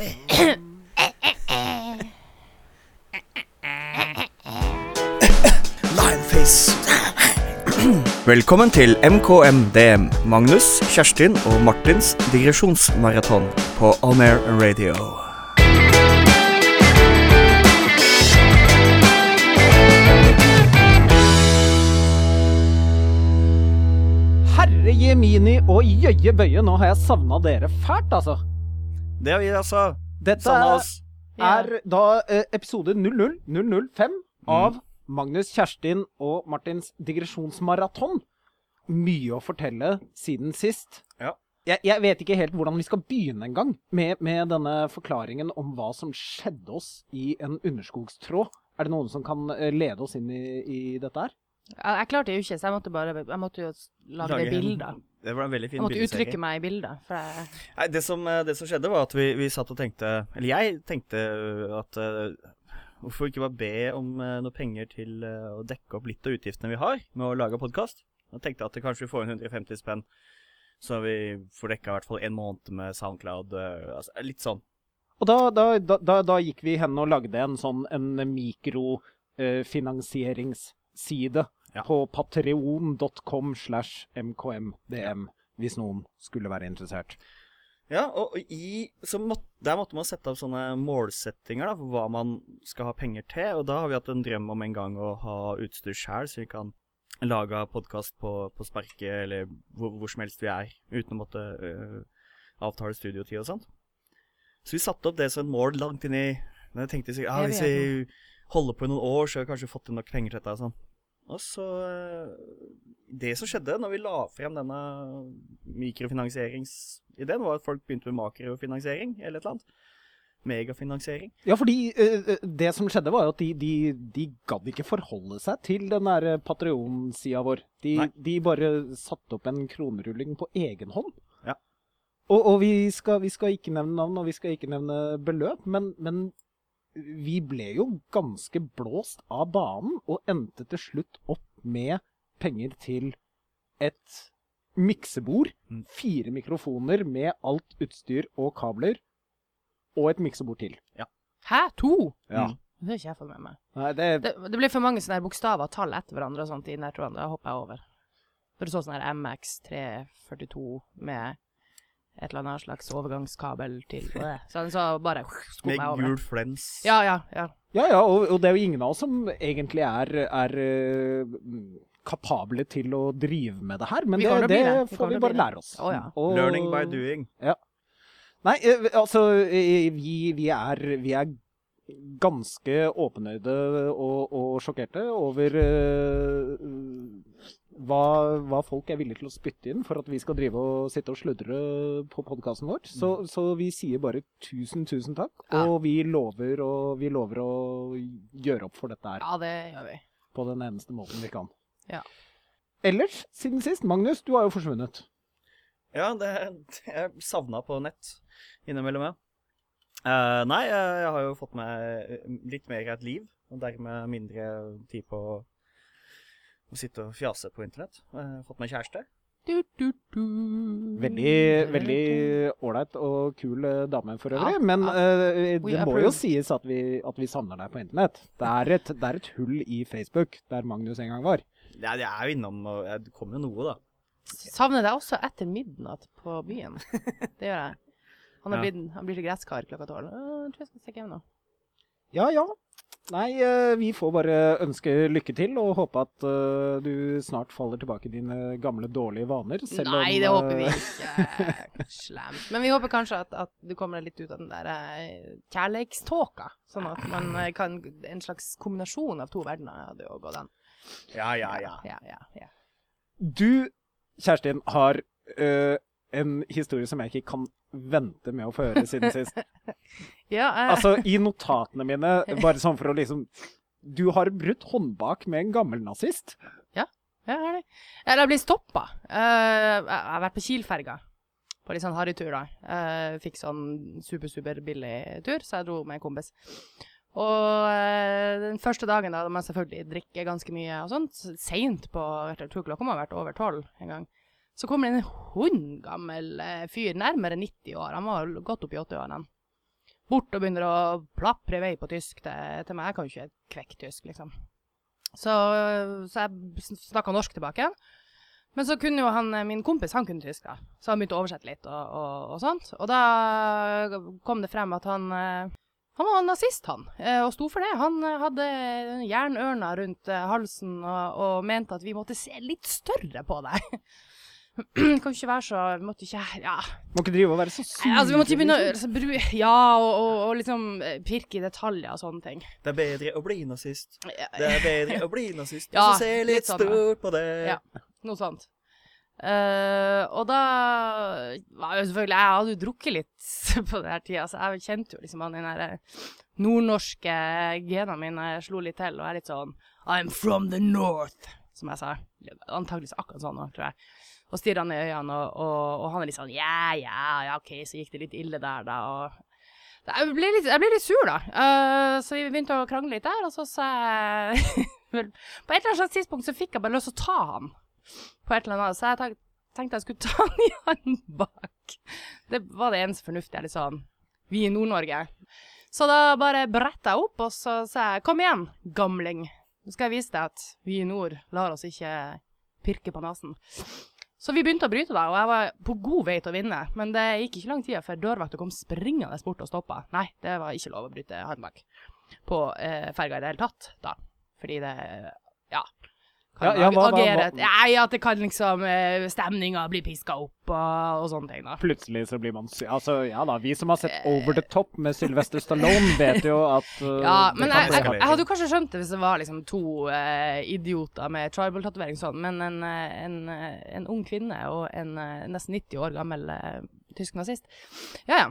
Limeface. Velkommen til MKMDM, Magnus, Kjerstin og Martins digresjonsmaraton på On Air Radio. Herre jemini og jøye bøye, nå har jeg savna dere fælt, altså. Det har vi altså. Dette oss. er da eh, episode 00005 av Magnus, Kjerstin og Martins digresjonsmaraton. Mye å fortelle siden sist. Ja. Jeg, jeg vet ikke helt hvordan vi skal begynne engang med, med denne forklaringen om hva som skjedde oss i en underskogstråd. Er det noen som kan eh, lede oss inn i, i dette her? Jeg, jeg klarte jo ikke, så jeg måtte bare Jeg måtte jo lage, Lage bilder. Det var en veldig fin Jeg måtte uttrykke meg i bildet. For jeg, Nei, det som, eh, det som skjedde, var at vi, vi satt og tenkte Eller jeg tenkte at uh, Hvorfor ikke bare be om uh, noe penger til uh, å dekke opp litt av utgiftene vi har med å lage podkast? Jeg tenkte at kanskje vi får inn 150 spenn, så vi får dekka i hvert fall en måned med Soundcloud. eh, altså, litt sånn. Og da, da, da, da, da gikk vi hen og lagde en sånn en mikrofinansieringsside Ja. på patreon.com slash mkmdm, hvis noen skulle være interessert. Ja, og i, så måtte, der måtte man sette opp sånne målsettinger da, for hva man skal ha penger til. Og da har vi hatt en drøm om en gang å ha utstyr sjøl, så vi kan lage podkast på, på sparket eller hvor, hvor som helst vi er, uten å måtte øh, avtale studiotid og sånt. Så vi satte opp det som et mål langt inn i Men jeg tenkte sikkert, ah, hvis vi holder på i noen år, så har vi kanskje fått inn nok penger til dette. og sånn. Og så øh, Det som skjedde når vi la frem denne mikrofinansieringsideen, var at folk begynte med makrofinansiering eller et eller annet. Megafinansiering. Ja, fordi eh, eh, det som skjedde var jo at de, de, de gadd ikke forholde seg til den der Patrion-sida vår. De, de bare satte opp en kronerulling på egen hånd. Ja. Og, og vi, skal, vi skal ikke nevne navn, og vi skal ikke nevne beløp, men, men vi ble jo ganske blåst av banen, og endte til slutt opp med penger til et miksebord, Mm. fire mikrofoner med alt utstyr og kabler, og et miksebord til. Hæ? To? Ja. Mm. Det har ikke jeg fått med meg. Nei, det, Det, det blir for mange sånne bokstaver og tall etter hverandre og sånt i den her tråden. Da hopper jeg over. Når du så sånn her MX342 med et eller annet slags overgangskabel til og det. Så han så bare skum meg over. Med gul flens. Ja, ja, ja. Ja, ja, og, og det er jo ingen av oss som egentlig er, er eh, kapable til å drive med det her, men det, det, det. Får vi, vi bare lære oss. Oh, ja. Og- Learning by doing. Ja. Nei, eh, altså, eh, vi, vi, er, vi er ganske åpenøyde og, og sjokkerte over eh, hva, hva folk er villige til å spytte inn for at vi skal drive og sitte og sludre på podkasten vår. Så, så vi sier bare tusen, tusen takk, Ja. og vi lover, å- vi lover å gjøre opp for dette her Ja, det gjør vi. på den eneste måten vi kan. Ja. Ellers, siden sist, Magnus, du har jo forsvunnet. Ja, det jeg savna på nett innimellom, ja. Eh, nei, jeg har jo fått meg litt mer av et liv, og dermed mindre tid på å sitte og fjase på internett. Uh, fått meg kjæreste. Du, du, du. Veldig veldig ålreit og kul eh, dame for øvrig, Ja, men ja. Uh, det må jo sies at vi, at vi savner deg på internett. Det er, et, det er et hull i Facebook, der Magnus en gang var. Ja, jeg er jo innom, og jeg- det kommer jo noe, da. Savner deg også etter midnatt på byen. Det gjør jeg. Han, er Ja. blitt, han blir til gresskar klokka tolv. Jeg tror jeg skal stikke hjem nå. Ja, ja. Nei, eh, vi får bare ønske lykke til og håpe at uh, du snart faller tilbake i dine gamle dårlige vaner. selv Nei, om, det håper vi eh, ikke. Slemt. Men vi håper kanskje at, at du kommer deg litt ut av den der uh, kjærleikståka. Sånn at man kan En slags kombinasjon av to verdener hadde jo gått an. Ja, ja, ja. Ja, ja, ja. Du, Kjerstin, har eh, en historie som jeg ikke kan vente med å få høre siden sist. ja eh, Altså, i notatene mine, bare sånn for å liksom Du har brutt håndbak med en gammel nazist. ja, jeg har det. Eller jeg ble stoppa. jeg har vært på Kiel-ferga. På litt sånn harrytur, da. Eh, fikk sånn super-super billig tur, så jeg dro med en kompis. Og eh, den første dagen da, da jeg selvfølgelig drikke ganske mye og sånt, seint på Jeg tror klokka må ha vært over tolv en gang. Så kommer det en hundgammel eh, fyr, nærmere 90 år, han var godt opp i 80-årene. bort og begynner å plapre i vei på tysk til, til meg. Jeg kan jo ikke et kvekk tysk, liksom. Så, så jeg snakka norsk tilbake. Men så kunne jo han, min kompis han kunne tysk, da. så han begynte å oversette litt og, og, og sånt. Og da kom det frem at han eh, han var nazist, han, eh, og sto for det. Han eh, hadde jernørna rundt eh, halsen og, og mente at vi måtte se litt større på det. kan ikke være så Vi måtte ikke Ja. Må ikke drive og være så sur. Altså, vi måtte begynne å altså, bru- Ja, og, og, og liksom eh, pirke i detaljer og sånne ting. Det er bedre å bli nazist. Det er bedre å bli nazist. Ja, så se litt litt sånn, ja. stort på det. Ja. Noe sånt. Uh, og da var jo selvfølgelig Jeg hadde jo drukket litt på den her tida, så jeg kjente jo liksom han den derre eh, nordnorske genene mine slo litt til, og jeg er litt sånn I'm from the north, som jeg sa. Antakeligvis akkurat sånn, tror jeg. Og stirra han i øynene, og, og, og han er litt sånn Ja, ja, ja, OK, så gikk det litt ille der, da. og jeg ble litt, jeg ble litt sur, da. Uh, så vi begynte å krangle litt der, og så sa jeg På et eller annet slags tidspunkt så fikk jeg bare lyst til å ta han på et eller annet, så jeg tenkte jeg skulle ta han i hånden bak. Det var det eneste fornuftige. liksom. Vi i Nord-Norge. Så da bare bretta jeg opp, og så sa jeg kom igjen, gamling. Nå skal jeg vise deg at vi i nord lar oss ikke pirke på nesen. Så vi begynte å bryte, da, og jeg var på god vei til å vinne. Men det gikk ikke lang tid før dørvakta kom springende bort og stoppa. Nei, det var ikke lov å bryte håndbak på eh, ferga i det hele tatt, da. Fordi det Ja. Kan Ja, ja, hva- hva- agere hva- Nei, at det kan liksom eh, Stemninga blir piska opp og, og sånne ting, da. Plutselig så blir man. Altså, ja da, vi som har sett Over the Top med Sylvester Stallone, vet jo at uh, Ja, men jeg, bli jeg, jeg hadde jo kanskje skjønt det hvis det var liksom to uh, idioter med tribal-tatovering sånn, men en, eh, en, eh, en ung kvinne og en eh, nesten 90 år gammel uh, tysk nazist Ja, ja.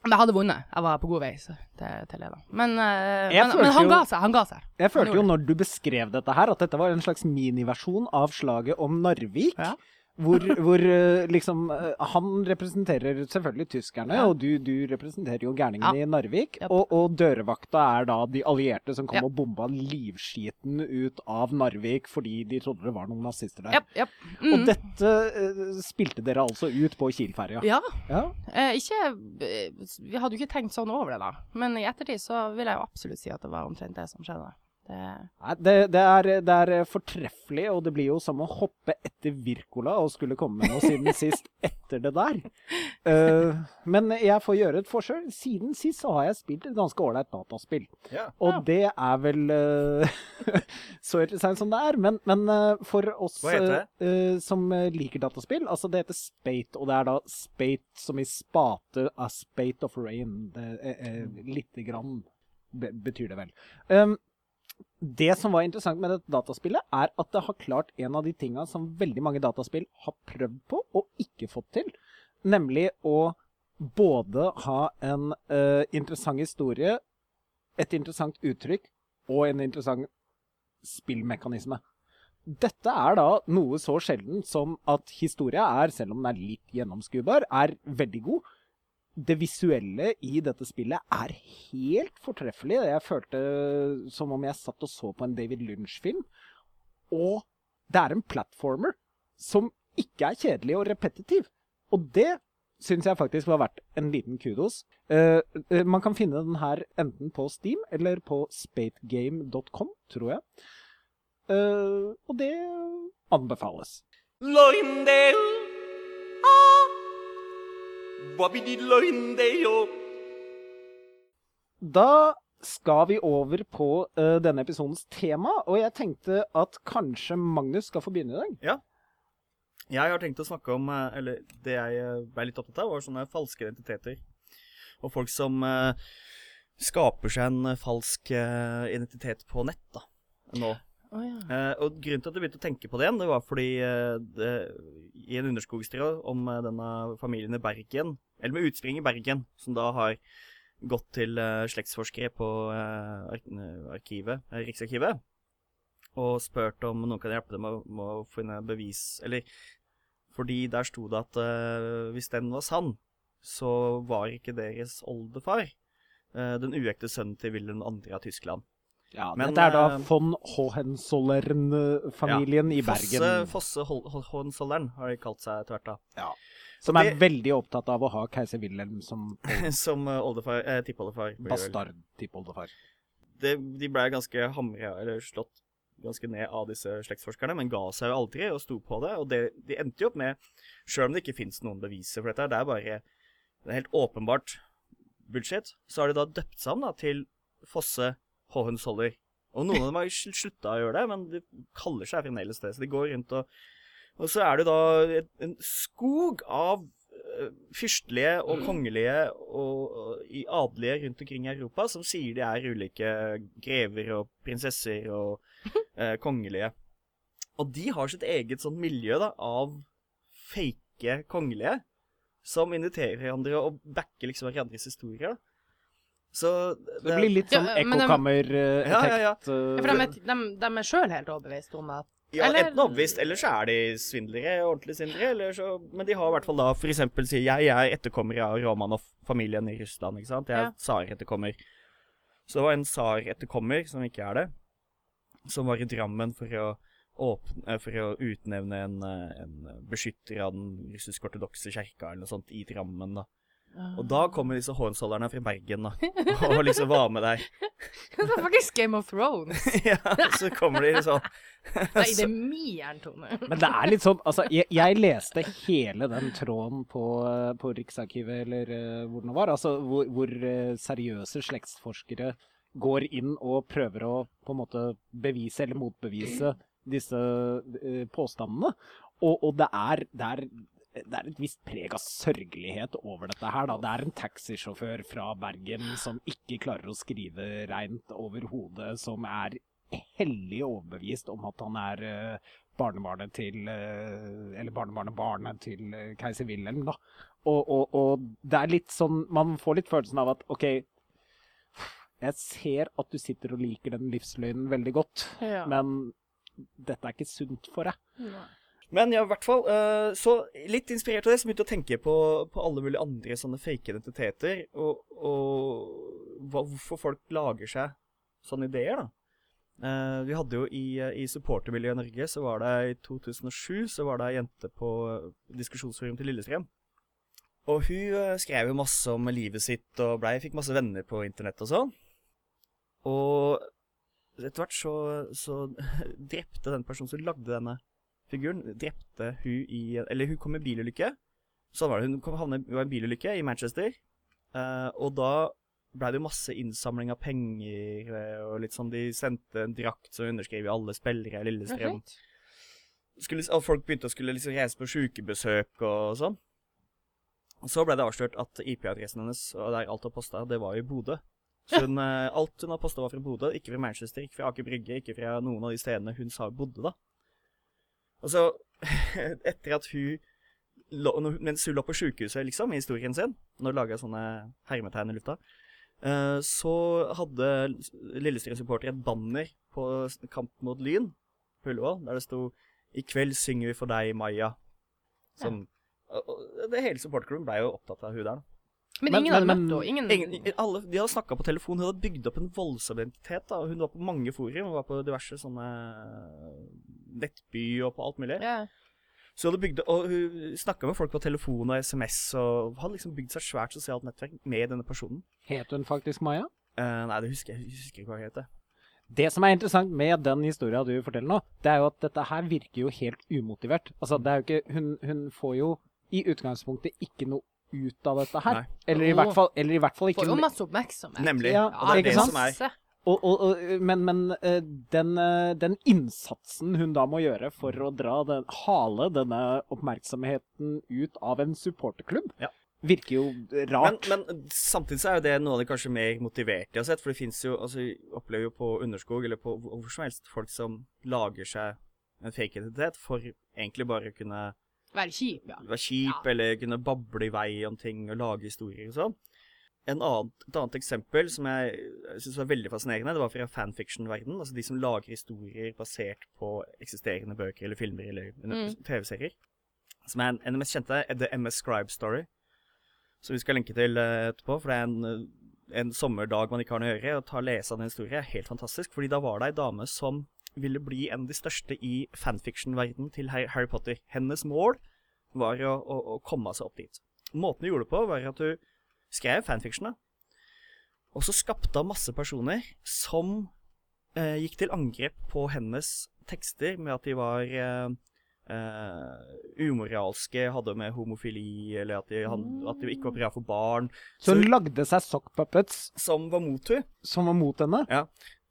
Men jeg hadde vunnet. Jeg var på god vei så, til, til. Men, eh, men, men han jo- ga seg. Han ga seg. Jeg følte jo når du beskrev dette her, at dette var en slags miniversjon av slaget om Narvik. Ja. Hvor, hvor eh, liksom eh, Han representerer selvfølgelig tyskerne, Ja. og du, du representerer jo gærningene Ja. i Narvik. Yep. Og, og dørvakta er da de allierte som kom Ja. og bomba livskiten ut av Narvik fordi de trodde det var noen nazister der. Yep. Mm. Og dette uh, spilte dere altså ut på Kielferja. Ja. Ja. Eh, ikke Vi hadde jo ikke tenkt sånn over det, da. Men i ettertid så vil jeg jo absolutt si at det var omtrent det som skjedde. Det, Nei, det, det, er, det er fortreffelig, og det blir jo som å hoppe etter Wirkola og skulle komme med noe siden sist etter det der. Uh, men jeg får gjøre et forsøk. Siden sist så har jeg spilt et ganske ålreit dataspill. Ja. Og Ja. det er vel uh, så interessant som det er. Men, men uh, for oss som liker dataspill Altså, det heter Spate, og det er da Spate som i spate av Spate of Rain. Det, eh, lite grann betyr det vel. Um, det som var interessant med dette dataspillet, er at det har klart en av de tinga som veldig mange dataspill har prøvd på og ikke fått til. Nemlig å både ha en uh, interessant historie, et interessant uttrykk og en interessant spillmekanisme. Dette er da noe så sjelden som at historia er, selv om den er litt gjennomskuebar, er veldig god. Det visuelle i dette spillet er helt fortreffelig. Jeg følte som om jeg satt og så på en David Lynch-film. Og det er en platformer som ikke er kjedelig og repetitiv. Og det syns jeg faktisk var verdt en liten kudos. Uh, uh, man kan finne den her enten på Steam eller på spategame.com, tror jeg. Uh, og det anbefales. Loindeo. Da skal vi over på uh, denne episodens tema, og jeg tenkte at kanskje Magnus skal få begynne i dag. Jeg har tenkt å snakke om eh, Eller det jeg eh, ble litt opptatt av, var sånne falske identiteter. Og folk som uh, skaper seg en falsk uh, identitet på nett, da. Nå. Å ja. Eh, og grunnen til at jeg begynte å tenke på det igjen, det var fordi eh, det, i en underskogstråd om eh, denne familien i Bergen, eller med utspring i Bergen, som da har gått til eh, slektsforskere på eh, arkivet, eh, Riksarkivet, og spurt om noen kan hjelpe dem med, med å finne bevis, eller fordi der sto det at hvis den var sann, så var ikke deres oldefar den uekte sønnen til Wilhelm 2. av Tyskland. Ja, Men, Dette er da eh, von Hohenzollern-familien i Bergen. Fosse, Fosse Hohenzollern har de kalt seg etter hvert. da. Ja. Som er Det- veldig opptatt av å ha keiser Wilhelm som som uh, oldefar, eh, tippoldefar. bastardtippoldefar. De ble ganske hamra, eller slått ganske ned av disse slektsforskerne, men ga seg jo aldri og sto på det. Og det, de endte jo opp med, sjøl om det ikke fins noen beviser for dette, det er bare det er helt åpenbart bullshit, så har de da døpt seg om da, til Fosse Hohenzoller. Og noen av dem har sl- slutta å gjøre det, men de kaller seg fremdeles det. Så de går rundt og Og så er det da en skog av eh, fyrstelige og kongelige og, og i adelige rundt omkring i Europa som sier de er ulike grever og prinsesser og eh, kongelige. Og de har sitt eget sånn miljø da, av fake kongelige som inviterer hverandre og backer liksom hverandres historier. da. Så Det blir litt sånn Ja, men ekkokammer-effekt. Ja, ja, ja. Ja, for de, de, de er sjøl helt overbevist om at Ja, Eller- enten overbevist, eller så er de svindlere, ordentlige svindlere. Eller så, men de har i hvert fall da eksempel sier jeg er etterkommer av Romanov-familien i Russland, ikke sant. Jeg er Ja. tsar-etterkommer. Så det var en tsar-etterkommer, som ikke er det, som var i Drammen for å, åpne, eh, for å utnevne en, eh, en beskytter av den russisk-ortodokse kjerka eller noe sånt i Drammen, da. Og da kommer disse Hohenzollerne fra Bergen, da, og liksom var med deg. Det er faktisk Game of Thrones. ja, så kommer de sånn. Nei, det er mieren, Tone. Men det er litt sånn Altså, jeg, jeg leste hele den tråden på, på Riksarkivet, eller uh, hvor den var. Altså hvor, hvor uh, seriøse slektsforskere går inn og prøver å på en måte bevise eller motbevise disse uh, påstandene. Og, og det, er, det, er, det er et visst preg av sørgelighet over dette her. Da. Det er en taxisjåfør fra Bergen som ikke klarer å skrive reint over hodet, som er hellig overbevist om at han er eh, barnebarnet til eh, Eller barnebarnebarnet til eh, keiser Wilhelm, da. Og, og, og det er litt sånn Man får litt følelsen av at OK, jeg ser at du sitter og liker den livsløgnen veldig godt, Ja. men dette er ikke sunt for deg. Men ja, i hvert fall, Uh, så litt inspirert av det, så begynte jeg å tenke på, på alle mulige andre sånne fake identiteter, og, og hva, hvorfor folk lager seg sånne ideer, da. Uh, vi hadde jo i, i supportermiljøet i Norge, så var det i 2007, så var det ei jente på diskusjonsforum til Lillestrøm. Og hun eh, skrev jo masse om livet sitt, og blei, fikk masse venner på internett og sånn. Og etter hvert så, så drepte den personen som lagde denne figuren drepte hun i Eller hun kom i bilulykke. Sånn var det. Hun havnet i en bilulykke i Manchester. Uh, og da ble det jo masse innsamling av penger eh, og litt sånn De sendte en drakt som underskrev i alle spillere i Lillestrøm. Skulle, og folk begynte å skulle liksom reise på sjukebesøk og sånn. Og så ble det avslørt at IP-adressen hennes og der alt var posta, det var i Bodø. Så hun, eh, alt hun har posta, var fra Bodø. Ikke fra Manchester, ikke fra Aker Brygge, ikke fra noen av de stedene hun sa hun bodde, da. Og så, etter at hun Mens hun lå på sjukehuset, liksom, i historien sin når hun laget sånne hermetegn i lufta. eh, så hadde Lillestrøm-supporter et banner på kamp mot Lyn på Ullevål, der det sto 'I kveld synger vi for deg, Maja'. Som, og det Hele supporterklubben ble jo opptatt av hun der. Men, Men- ingen hadde møtt henne. Ingen, Ingen, alle, de hadde snakka på telefon. Hun hadde bygd opp en voldsom identitet. da, Hun var på mange forum. Hun var på diverse sånne nettby og på alt mulig. Yeah. Så hun hadde bygd, og hun snakka med folk på telefon og SMS og hadde liksom bygd seg svært sosialt nettverk med denne personen. Het hun faktisk Maja? Uh, nei, det husker jeg, jeg husker ikke hva hun het. Det som er interessant med den historia du forteller nå, det er jo at dette her virker jo helt umotivert. Altså, det er jo ikke Hun, hun får jo i utgangspunktet ikke noe ut av dette her. Eller i, hvert fall, eller i hvert fall ikke Får jo masse oppmerksomhet. Nemlig. Ja, og det er ikke det sant? som er og, og, og, men men eh, den, eh, den innsatsen hun da må gjøre for å dra den, hale denne oppmerksomheten ut av en supporterklubb, Ja. virker jo rart. men samtidig så er jo det noe av det kanskje mer motiverte jeg har sett. For det fins jo altså, Vi opplever jo på Underskog eller på hvor som helst folk som lager seg en fake identitet for egentlig bare å kunne Være kjip, ja. være kjip, Ja. eller kunne bable i vei om ting og lage historier og sånn. En annet, et annet eksempel som jeg syns var veldig fascinerende, det var fra fanfiction-verdenen. Altså de som lager historier basert på eksisterende bøker eller filmer eller Mm. TV-serier. Som er en, en av de mest kjente er The MS Scribe Story, som vi skal lenke til eh, etterpå. For det er en, en sommerdag man ikke har noe å gjøre, og ta lese av den historien er helt fantastisk. fordi da var det ei dame som ville bli en av de største i fanfiction-verdenen til Harry Potter. Hennes mål var å, å, å komme seg opp dit. Måten hun gjorde det på, var at hun skrev fanfiction, da. og så skapte hun masse personer som eh, gikk til angrep på hennes tekster med at de var eh, Uh, umoralske, hadde med homofili, eller at de, han, at de ikke var bra for barn, Så hun lagde seg sock puppets som var mot henne. som var mot henne.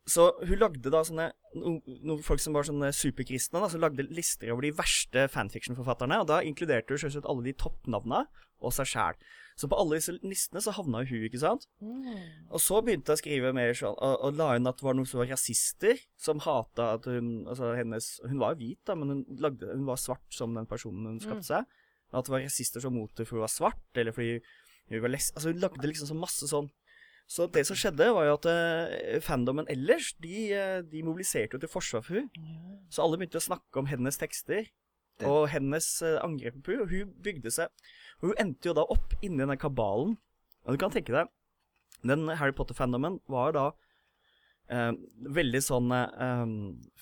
Så hun lagde da sånne no, Noen folk som var sånne superkristne, da, som lagde lister over de verste fanfiction-forfatterne. Og da inkluderte hun selvsagt alle de toppnavna og seg sjæl. Så på alle disse listene så havna hun, ikke sant. Og så begynte jeg å skrive mer sånn Og, og la inn at det var noen som var rasister, som hata at hun Altså hennes Hun var jo hvit, da, men hun, lagde, hun var svart som den personen hun skapte seg. At det var rasister som mot henne fordi hun var svart, eller fordi hun var les... Altså hun lagde liksom så masse sånn så det som skjedde, var jo at uh, fandomen ellers, de, eh, de mobiliserte jo til forsvar for henne. Så alle begynte å snakke om hennes tekster Det- og hennes uh, angrep på hun, Og hun bygde seg Og hun endte jo da opp inni denne kabalen. Og du kan tenke deg Den Harry Potter-fandomen var da uh, veldig sånn eh,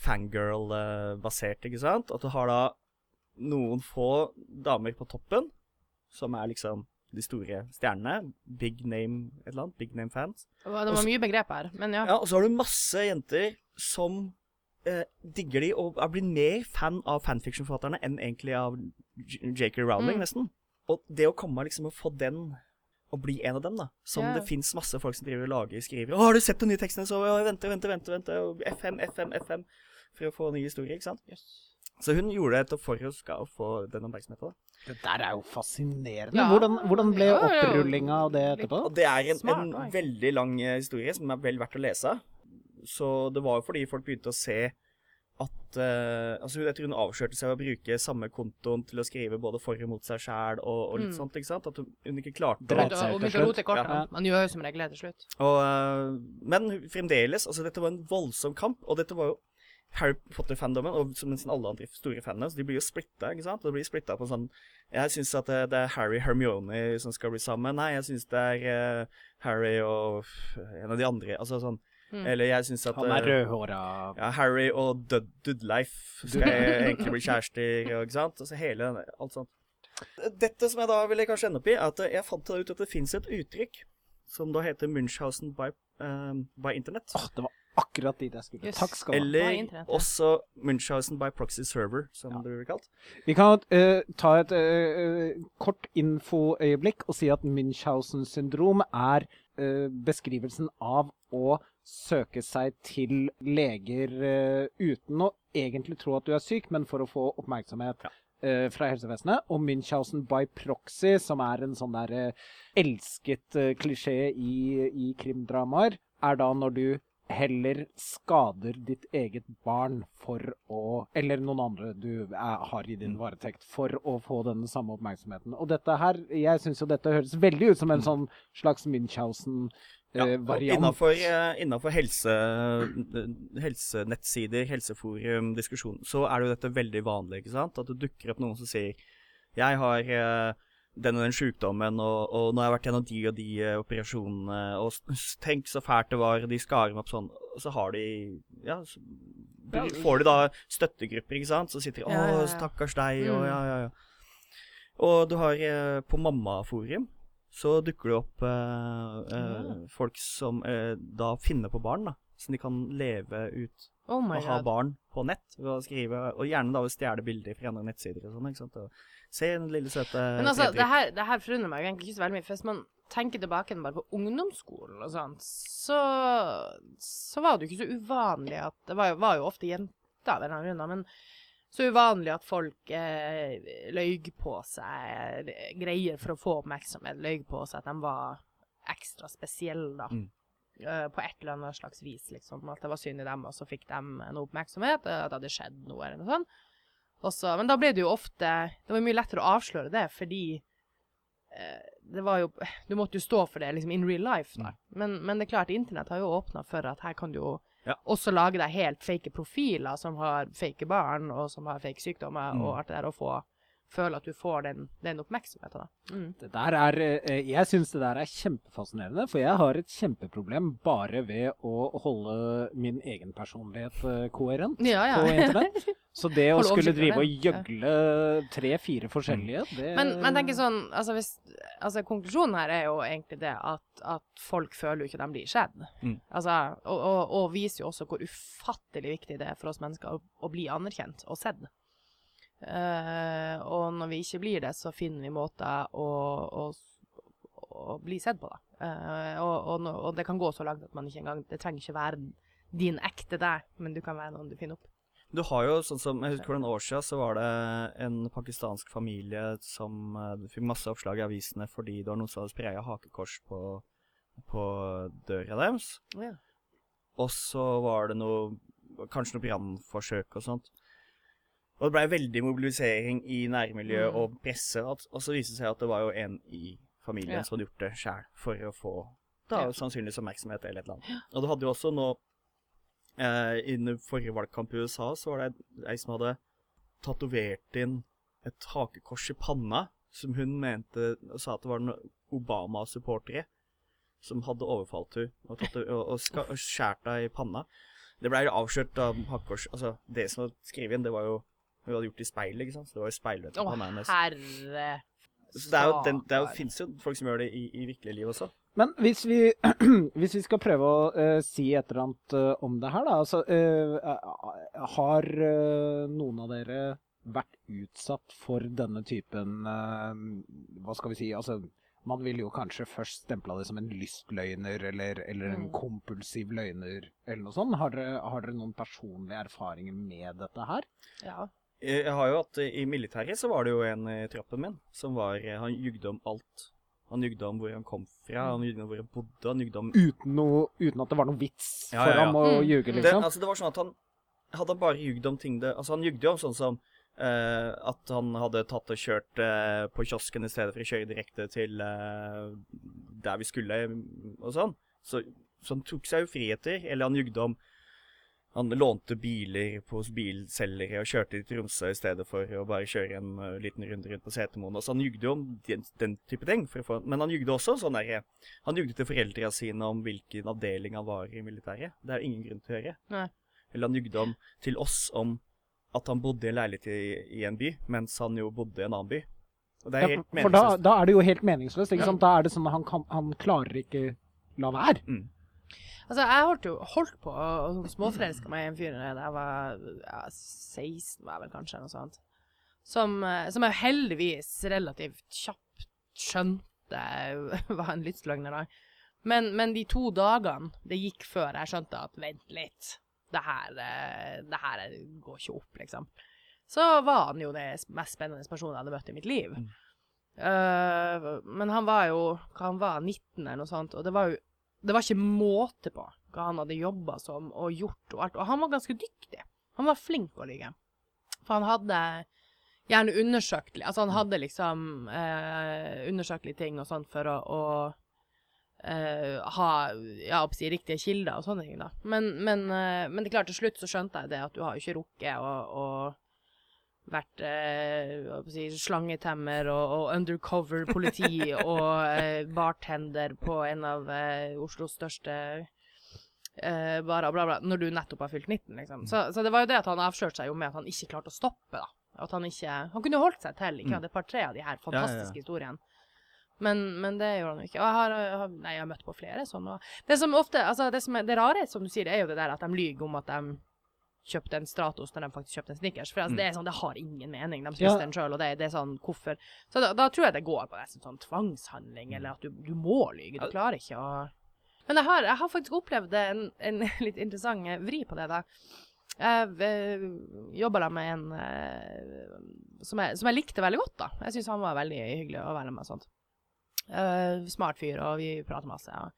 fangirl-basert, ikke sant? At du har da noen få damer på toppen, som er liksom de store stjernene. Big name et eller annet. Big name fans. Det var, også, mye begrep her, men ja. Ja, og så har du masse jenter som eh, digger de og blitt mer fan av fanfiction-forfatterne enn egentlig av J.K. Rowling, Mm. nesten. Og det å komme liksom og få den å bli en av dem, da. Som yeah. det fins masse folk som driver og lager, skriver 'Å, har du sett den nye tekstene?' Så ja, vente, vente, vente, vente. Og FM, FM, FM. For å få nye historier, ikke sant. Så hun gjorde det for å skal få den oppmerksomheten. da. Det der er jo fascinerende. Ja. Hvordan, hvordan ble Ja, opprullinga av det etterpå? Og det er en, en veldig lang historie som er vel verdt å lese. Så det var jo fordi folk begynte å se at uh, Altså, jeg tror hun avslørte seg ved å bruke samme kontoen til å skrive både for og mot seg sjæl og, og litt Mm. sånt, ikke sant? At hun, hun ikke klarte Dreit å seg ut Og til slutt. Ja. Man gjør jo som regel det til slutt. og, uh, Men fremdeles, altså dette var en voldsom kamp, og dette var jo Harry Potter-fandomen, og som nesten alle andre store fanene, så de blir jo splitta, ikke sant? Og de blir splitta på sånn Jeg syns at det, det er Harry Hermione som skal bli sammen. Nei, jeg syns det er uh, Harry og en av de andre. Altså sånn Mm. Eller jeg syns at Han er eh, rødhåra. ja, Harry og Dud Dudleif skal egentlig bli kjærester, og, ikke sant? Altså hele denne, alt sånt. Dette som jeg da ville kanskje ende opp i, er at jeg fant ut at det fins et uttrykk som da heter Munchhausen by, eh, by internet. Åh, det var akkurat dit jeg skulle. Yes. Takk skal du ha. Eller også Munchhausen by proxy server, som Ja. det blir kalt. Vi kan uh, ta et uh, kort infoøyeblikk og si at Münchhausen syndrom er uh, beskrivelsen av å søke seg til leger uten å egentlig tro at du er syk, men for å få oppmerksomhet. Ja fra helsevesenet, og Münchhausen by proxy, som er en sånn der elsket klisjé i, i krimdramaer, er da når du heller skader ditt eget barn for å Eller noen andre du er, har i din varetekt, for å få denne samme oppmerksomheten. Og dette her Jeg syns jo dette høres veldig ut som en sånn slags Münchhausen-variant. Innafor, eh, innenfor helse, helsenettsider, helseforum, diskusjon, så er det jo dette veldig vanlig. ikke sant? At det dukker opp noen som sier 'Jeg har eh, den og den sykdommen, og, og nå har jeg vært gjennom de og de eh, operasjonene', og 'tenk så fælt det var', de skar meg opp sånn. Og så har de Ja, så får de da støttegrupper, ikke sant, så sitter 'Å, ja, ja. stakkars deg', og Mm. ja, ja, ja. Og du har eh, på Mammaforum så dukker det opp eh, eh, folk som eh, da finner på barn, da. Som de kan leve ut Oh og ha god. barn på nett ved å skrive, og gjerne da ved å stjele bilder fra andre nettsider og sånn. ikke sant? Og se den lille søte Men altså, det her, det her forundrer meg egentlig ikke så veldig mye. For hvis man tenker tilbake bare på ungdomsskolen og sånt, så, så var det jo ikke så uvanlig at Det var jo, var jo ofte jenter av en eller annen grunn, men så uvanlig at folk eh, løy på seg eh, greier for å få oppmerksomhet. Løy på seg at de var ekstra spesielle, da. Mm. Eh, på et eller annet slags vis, liksom. At det var synd i dem, og så fikk de noe oppmerksomhet. eh, At det hadde skjedd noe, eller noe sånt. Og så- men da ble det jo ofte Det var mye lettere å avsløre det, fordi eh, det var jo Du måtte jo stå for det liksom in real life, da. Men, men det er klart, internett har jo åpna for at her kan du jo Ja. også lage deg helt fake profiler som har fake barn, og som har fake sykdommer, Mm. og alt det der, og få føle at du får den, den oppmerksomheten, da. Mm. Det der er, eh, jeg syns det der er kjempefascinerende, for jeg har et kjempeproblem bare ved å holde min egen personlighet eh, koherent Ja, ja. på internett. Så det å skulle drive og gjøgle tre-fire forskjellige, det Men, men tenker sånn, altså, hvis, altså konklusjonen her er jo egentlig det at, at folk føler jo ikke de blir sett. Mm. Altså, og, og, og viser jo også hvor ufattelig viktig det er for oss mennesker å, å bli anerkjent og sett. Eh, og når vi ikke blir det, så finner vi måter å, å, å bli sett på, da. Uh, og, og, og det kan gå så langt at man ikke engang Det trenger ikke være din ekte deg, men du kan være noen du finner opp. Du har jo sånn som Jeg husker for noen år siden så var det en pakistansk familie som uh, fikk masse oppslag i avisene fordi det var noen som hadde spraya hakekors på, på døra deres. Ja. Og så var det noe Kanskje noe brannforsøk og sånt. Og det blei veldig mobilisering i nærmiljøet Mm. og presse. Og så viste det seg at det var jo en i familien Ja. som hadde gjort det sjæl for å få da, Ja. sannsynligvis oppmerksomhet eller et eller annet. Og du hadde jo også nå eh, Innen forrige valgkamp i USA så var det ei som hadde tatovert inn et hakekors i panna, som hun mente sa at det var noen Obama-supportere som hadde overfalt henne og, tatt- og, og, og skjært henne i panna. Det ble avslørt av hakekors Altså, det som var skrevet inn, det var jo hun hadde gjort i speilet, ikke sant? Så det var jo speilvett Å, på panna hennes. herre Så det er jo, den, det er jo, finnes jo folk som gjør det i, i virkelig liv også. Men hvis vi, hvis vi skal prøve å uh, si et eller annet uh, om det her, da. Altså, uh, har noen av dere vært utsatt for denne typen Hva skal vi si? Altså, man ville jo kanskje først stempla det som en lystløgner eller, eller en Mm. kompulsiv løgner eller noe sånt. Har dere, har dere noen personlige erfaringer med dette her? Ja. Jeg har jo hatt I militæret så var det jo en i troppen min som var eh, Han jugde om alt. Han jugde om hvor han kom fra, han jugde om hvor han bodde, han jugde om Uten, noe, uten at det var noe vits Ja, for ja, ja. ham å Mm. ljuge, det, liksom? altså, det var sånn at han Hadde han bare jugd om ting det Altså, han jugde jo om sånn som Uh, at han hadde tatt og kjørt uh, på kiosken i stedet for å kjøre direkte til uh, der vi skulle, og sånn. Så, så han tok seg jo friheter. Eller han jugde om Han lånte biler hos bilselgere og kjørte til Tromsø i stedet for å bare kjøre en uh, liten runde rundt på Setermoen. Så han jugde jo om den, den type ting. For å få, men han jugde også sånn derre Han jugde til foreldra sine om hvilken avdeling han var i militæret. Det er jo ingen grunn til å gjøre. Nei. Eller han jugde om til oss om at han bodde i en leilighet i, i en by, mens han jo bodde i en annen by. Og det er Ja, helt for for da, da er det jo helt meningsløst. ikke Ja. sant? Da er det sånn at han, kan, han klarer ikke la være. Mm. Altså, jeg holdt jo holdt på å småforelske meg i en fyr da jeg var ja, 16, var jeg vel kanskje, noe sånt. Som, eh, som jeg heldigvis relativt kjapt skjønte var en lystløgner, da. Men, men de to dagene det gikk før jeg skjønte at vent litt, det her, eh, det her er- går ikke opp, liksom. Så var han jo det mest spennende personen jeg hadde møtt i mitt liv. Mm. Uh, men han var jo han var 19 eller noe sånt, og det var jo det var ikke måte på hva han hadde jobba som og gjort og alt. Og han var ganske dyktig. Han var flink å ligge. For han hadde gjerne undersøkt Altså han hadde liksom eh, undersøkt litt ting og sånn for å, å eh, ha ja, oppsi, riktige kilder og sånne ting, da. Men, men, eh, men det er klart, til slutt så skjønte jeg det at du har jo ikke rukket å vært eh, si, slangetemmer og, og undercover politi og eh, bartender på en av eh, Oslos største eh, barer, bla, bla, når du nettopp har fylt 19, liksom. Så, så det var jo det at han avslørte seg jo med at han ikke klarte å stoppe, da. At han ikke Han kunne holdt seg til, ikke hadde sant, et par-tre av de her ja, ja. fantastiske historiene. Men, men det gjorde han jo ikke. Og jeg har, jeg har, nei, jeg har møtt på flere sånne. Det som ofte, altså det, som er, det rare, som du sier, er jo det der at de lyver om at de kjøpte en Stratos når de faktisk kjøpte en Snickers. For altså, Mm. det er sånn, det har ingen mening. De Ja. spiste den sjøl, og det, det er sånn hvorfor Så da, da tror jeg det går på nesten sånn tvangshandling, eller at du, du må lyge. Du klarer ikke å Men jeg har, jeg har faktisk opplevd en, en litt interessant eh, vri på det, da. Jeg uh, jobba da med en eh, som, jeg, som jeg likte veldig godt, da. Jeg syns han var veldig hyggelig å være med og sånt. Uh, smart fyr, og vi prater masse. Ja.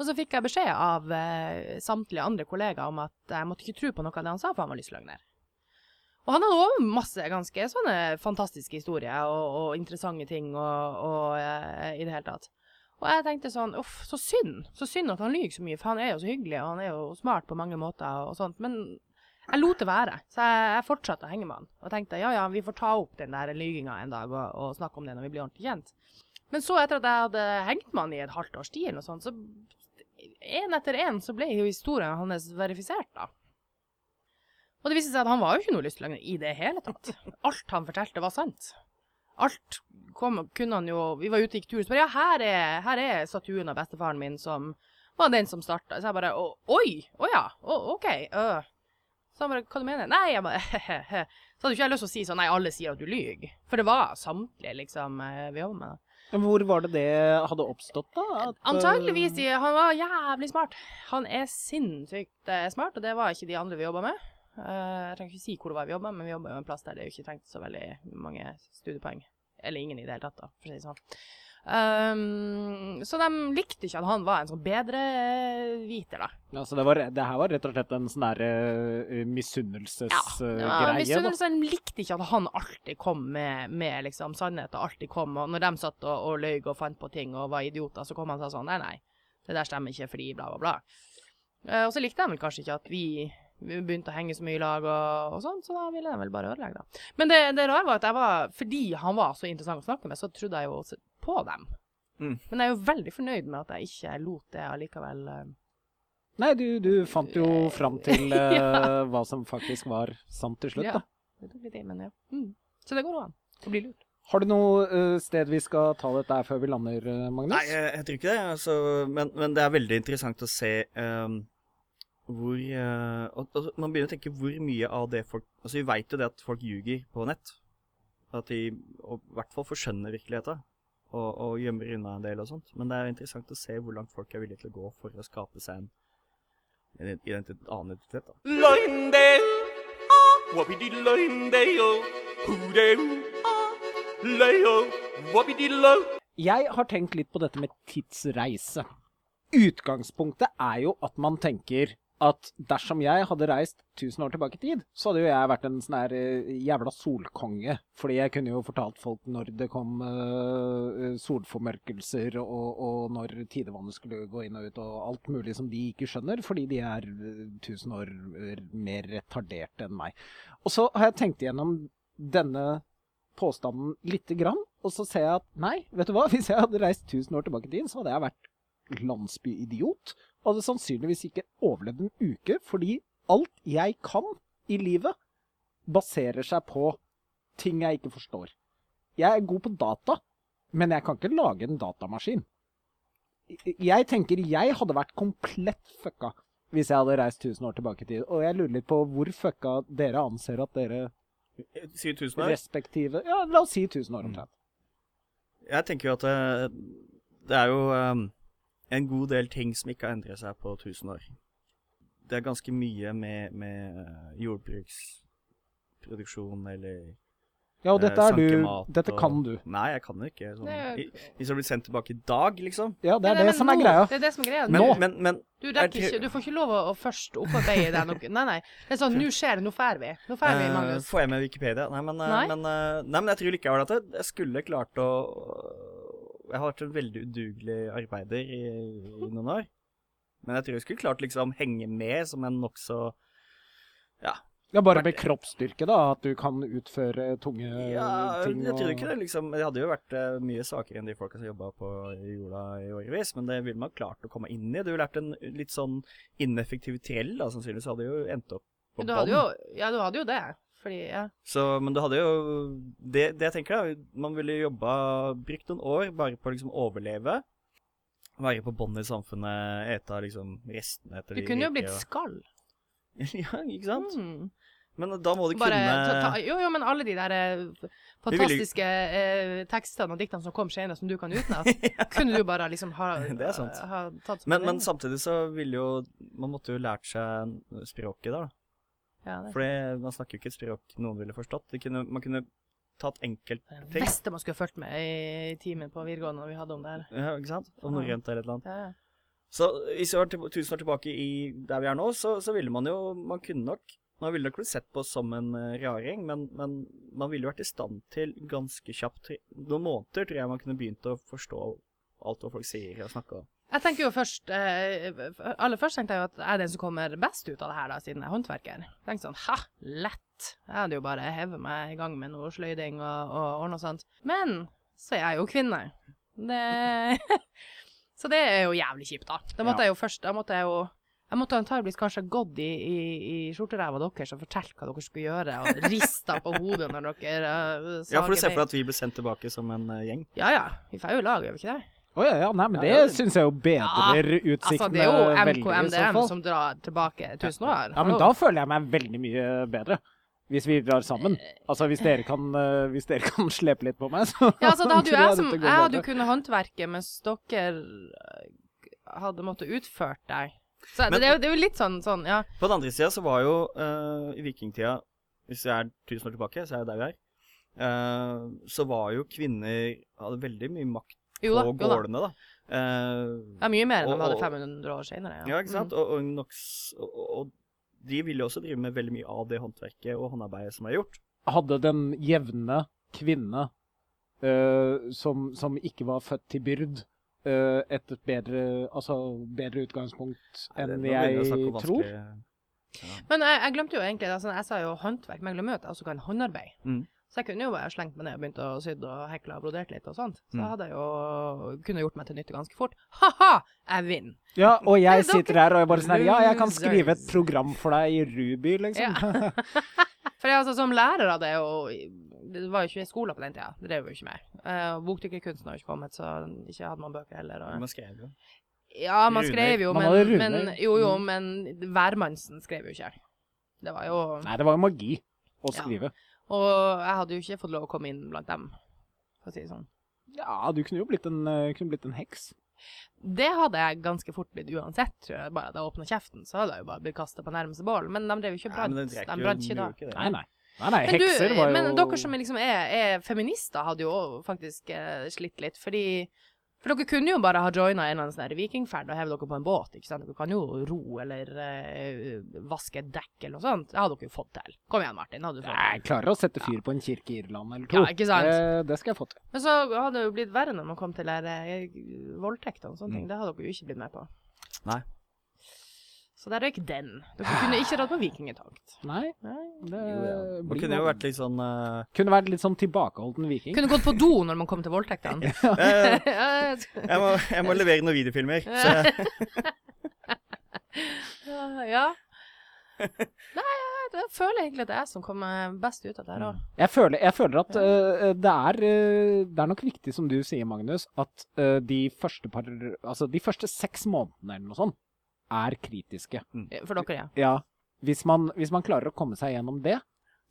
Og så fikk jeg beskjed av eh, samtlige andre kollegaer om at jeg måtte ikke tro på noe av det han sa, for han var lysløgner. Og han hadde òg masse ganske sånne fantastiske historier og, og interessante ting og, og eh, i det hele tatt. Og jeg tenkte sånn, uff, så synd. Så synd at han lyver så mye, for han er jo så hyggelig, og han er jo smart på mange måter og sånt. Men jeg lot det være, så jeg, jeg fortsatte å henge med han. Og tenkte ja ja, vi får ta opp den der lyginga en dag og, og snakke om det når vi blir ordentlig kjent. Men så, etter at jeg hadde hengt med han i et halvt års tid, eller sånt, så en etter en så ble jo historien hans verifisert, da. Og det viste seg at han var jo ikke noe lystløgner i det hele tatt. Alt han fortalte, var sant. Alt kom, kunne han jo Vi var ute og gikk tur og bare, ja, her er, her er statuen av bestefaren min som var den som starta. Så jeg bare «Å, Oi! Å ja. Å, OK. øh». Så han bare Hva du mener Nei, jeg bare he-he-he. Så hadde ikke jeg lyst til å si sånn Nei, alle sier at du lyver. For det var samtlige, liksom, eh, vi jobba med. Men Hvor var det det hadde oppstått, da? At, eh, Antakeligvis i Han var jævlig smart. Han er sinnssykt eh, smart, og det var ikke de andre vi jobba med. Eh, jeg trenger ikke si hvor det var vi jobba, men vi jobba jo en plass der det ikke trengte så veldig mange studiepoeng. Eller ingen i det hele tatt, da, for å si det sånn. Um, så de likte ikke at han var en sånn bedreviter, da. Ja, så det, var, det her var rett og slett en sånn der uh, Ja, misunnelsesgreie? Ja, ja Misunnelsen likte ikke at han alltid kom med, med liksom sannheten, alltid kom, og når de satt og, og løy og fant på ting og var idioter, så kom han og sa sånn Nei, nei, det der stemmer ikke, fordi bla, bla, bla. Uh, og så likte de vel kanskje ikke at vi, vi begynte å henge så mye i lag og, og sånn, så da ville de vel bare ødelegge, da. Men det, det rare var at jeg var Fordi han var så interessant å snakke med, så trodde jeg jo på dem. Mm. Men jeg er jo veldig fornøyd med at jeg ikke lot det allikevel eh, Nei, du, du fant jo fram til uh, Ja. hva som faktisk var sant til slutt, Ja. da. Det men ja. Mm. Så det går an å bli lurt. Har du noe uh, sted vi skal ta dette før vi lander, Magnus? Nei, jeg, jeg tror ikke det. Altså, men, men det er veldig interessant å se um, hvor uh, og, og Man begynner å tenke hvor mye av det folk Altså, Vi veit jo det at folk ljuger på nett. At de og, i hvert fall forskjønner virkeligheten. Og, og gjemmer unna en del og sånt. Men det er interessant å se hvor langt folk er villige til å gå for å skape seg en, en identi annen identitet. da. Løgndel, ah, ah, Jeg har tenkt litt på dette med tidsreise. Utgangspunktet er jo at man tenker at dersom jeg hadde reist 1000 år tilbake i tid, så hadde jo jeg vært en sånn her eh, jævla solkonge. Fordi jeg kunne jo fortalt folk når det kom uh, solformørkelser, og, og når tidevannet skulle gå inn og ut, og alt mulig som de ikke skjønner, fordi de er eh, 1000 år mer retarderte enn meg. Og så har jeg tenkt igjennom denne påstanden lite grann, og så ser jeg at nei, vet du hva, hvis jeg hadde reist 1000 år tilbake i tid, så hadde jeg vært landsbyidiot, hadde sannsynligvis ikke overlevd en uke, fordi alt jeg kan i livet baserer seg på ting jeg ikke forstår. Jeg er god på data, men jeg kan ikke lage en datamaskin. Jeg tenker jeg hadde vært komplett fucka hvis jeg hadde reist 1000 år tilbake i tid. Og jeg lurer litt på hvor fucka dere anser at dere Si 1000 år? respektive Ja, la oss si 1000 år omtrent. Jeg tenker jo at det, det er jo um, en god del ting som ikke har endret seg på 1000 år. Det er ganske mye med, med eh, jordbruksproduksjon eller Ja, og eh, dette er du Dette og- kan du. Nei, jeg kan det ikke. Sånn. Det er- I- Hvis jeg blir sendt tilbake i dag, liksom. Ja, det er det som er nå- greia. Det er det som er greia. Men, Nå. men, men Du, ikke, du får ikke lov å, først opparbeide deg noe. Nei, nei. Det er sånn, nå skjer det, nå drar vi. Nå drar vi, eh, Magnus. Får jeg med Wikipedia? Nei, men, jeg Nei? men, eh, nei, men jeg tror likevel at jeg, jeg skulle klart å Jeg har vært en veldig udugelig arbeider i, i noen år. Men jeg tror jeg skulle klart liksom henge med som en nokså Ja, Ja, bare med kroppsstyrke, da, at du kan utføre tunge Ja, ting. jeg tror og- ikke det liksom Det hadde jo vært eh, mye svakere enn de folka som jobba på i jorda i årevis, men det ville man klart å komme inn i. Du ville lært en litt sånn ineffektiv trell, da, sannsynligvis. hadde jo endt opp på Du hadde bånn. jo, ja, du hadde jo det. Fordi, ja. Så, men du hadde jo det, det jeg tenker, da Man ville jobba Brukt noen år bare på å liksom overleve. Være på bånn i samfunnet, ete liksom restene etter Du de kunne jo blitt skall. Ja, ikke sant? Mm. Men da må du Bare kunne ta, ta, jo, jo, men alle de der eh, fantastiske eh, tekstene og diktene som kom senere, som du kan utenat, kunne du bare liksom ha, Det er sant. ha men, men samtidig så ville jo Man måtte jo lært seg språket der, da. Ja, det. For man snakker jo ikke et språk noen ville forstått. Det kunne, man kunne tatt enkeltting. Beste man skulle fulgt med i timen på videregående når vi hadde om det her. Ja, ikke sant? Om norrønt eller et eller annet. Ja, ja. Så hvis vi var til, tusen år tilbake i der vi er nå, så, så ville man jo Man kunne nok Man ville nok blitt sett på som en eh, raring, men, men man ville jo vært i stand til ganske kjapt Noen måneder tror jeg man kunne begynt å forstå alt hva folk sier og snakker om. Jeg tenker jo først eh, Aller først tenkte jeg jo at jeg er den som kommer best ut av det her, da, siden jeg er håndverker. Tenkte sånn Ha, lett. Jeg hadde jo bare hevet meg i gang med noe sløyding og, og ordna sånt. Men så er jeg jo kvinne. Det Så det er jo jævlig kjipt, da. Da måtte Ja. jeg jo først Da måtte jeg jo Jeg måtte antageligvis kanskje gått i, i, i skjorteræva deres og fortalt hva dere skulle gjøre, og rista på hodet når dere uh, Ja, for du ser for deg at vi blir sendt tilbake som en uh, gjeng? Ja ja, vi får jo lag, gjør vi ikke det? Å ja, ja, nei, men det Ja, ja. syns jeg jo bedrer utsiktene Altså, det er jo veldig, i så MKMDM fall. som drar tilbake 1000 år. Ja, men da føler jeg meg veldig mye bedre. Hvis vi drar sammen. Altså, hvis dere kan, eh, hvis dere kan slepe litt på meg, så Ja, altså, da hadde jo jeg som Jeg hadde jo kunnet håndverket, mens dere øh, hadde måttet utført deg. Så Men- det, er jo, det er jo litt sånn, sånn ja. På den andre sida så var jo uh, i vikingtida, hvis jeg er tusen år tilbake, så er jeg der vi er, uh, så var jo kvinner Hadde veldig mye makt på jo da. gårdene, da. Uh, Det er mye mer enn Og- de hadde 500 år senere. ja, ikke sant? Og, og, og, og, de ville jo også drive med veldig mye av det håndverket og håndarbeidet som er gjort. Hadde den jevne kvinne uh, som, som ikke var født til byrd, uh, et bedre, altså, bedre utgangspunkt det- enn nå jeg tror? vanskelig- Men jeg, jeg glemte jo egentlig altså, Jeg sa jo håndverk, men jeg glemmer jo at jeg også kan håndarbeid. Mm. Så jeg kunne jo bare slengt meg ned og begynt å sydde og hekle og brodert litt og sånt. Så Mm. hadde jeg jo kunne gjort meg til nytte ganske fort. Ha-ha! Jeg vinner! Ja, og jeg sitter her og er bare sånn her, Ja, jeg kan skrive et program for deg i Ruby, liksom. Ja. For jeg, altså, som lærer av det jo Det var jo ikke skoler på den tida. Det drev jo ikke med. Uh, Boktrykkerkunsten har jo ikke kommet, så ikke hadde man bøker heller. Og, Man skrev jo. ja, man Runer. skrev jo, men, men Jo, jo, men hvermannsen skrev jo ikke. Det var jo Nei, det var jo magi å Ja. Og jeg hadde jo ikke fått lov å komme inn blant dem, for å si det sånn. Ja, du kunne jo blitt en, eh, kunne blitt en heks. Det hadde jeg ganske fort blitt uansett, tror jeg. Bare da jeg åpna kjeften, så hadde jeg jo bare blitt kasta på nærmeste bål. Men de drev jo ikke brant. De brant ikke da. ikke. Nei, nei. Nei, nei, Men, du, hekser var jo men dere som liksom er, er feminister, hadde jo faktisk eh, slitt litt. Fordi For dere kunne jo bare ha joina en eller annen sånn vikingferd og hevet dere på en båt. ikke sant? Dere kan jo ro eller uh, vaske et dekk eller noe sånt. Det hadde dere jo fått til. Kom igjen, Martin. Hadde du fått. Jeg klarer å sette fyr på en kirke i Irland eller to. Ja, ikke sant? Det, det skal jeg få til. Men så hadde det jo blitt verre når man kom til der, eh, voldtekt og sånne ting. Det hadde dere jo ikke blitt med på. Nei. Så der røyk den. Dere kunne ikke dratt på vikingetokt. Nei, Nei. det Jo, ja. Man kunne jo vært litt sånn uh... kunne vært litt sånn tilbakeholden viking. Kunne gått på do når man kom til voldtektene. Ja, jeg, må, jeg må levere noen videofilmer. Så ja. Nei, jeg, jeg føler egentlig at det er jeg som kommer best ut av det her òg. Jeg jeg føler at uh, det, er, uh, det er nok viktig, som du sier, Magnus, at uh, de, første par, altså de første seks månedene eller noe sånt er kritiske. For dere, ja. Ja, hvis man, hvis man klarer å komme seg gjennom det,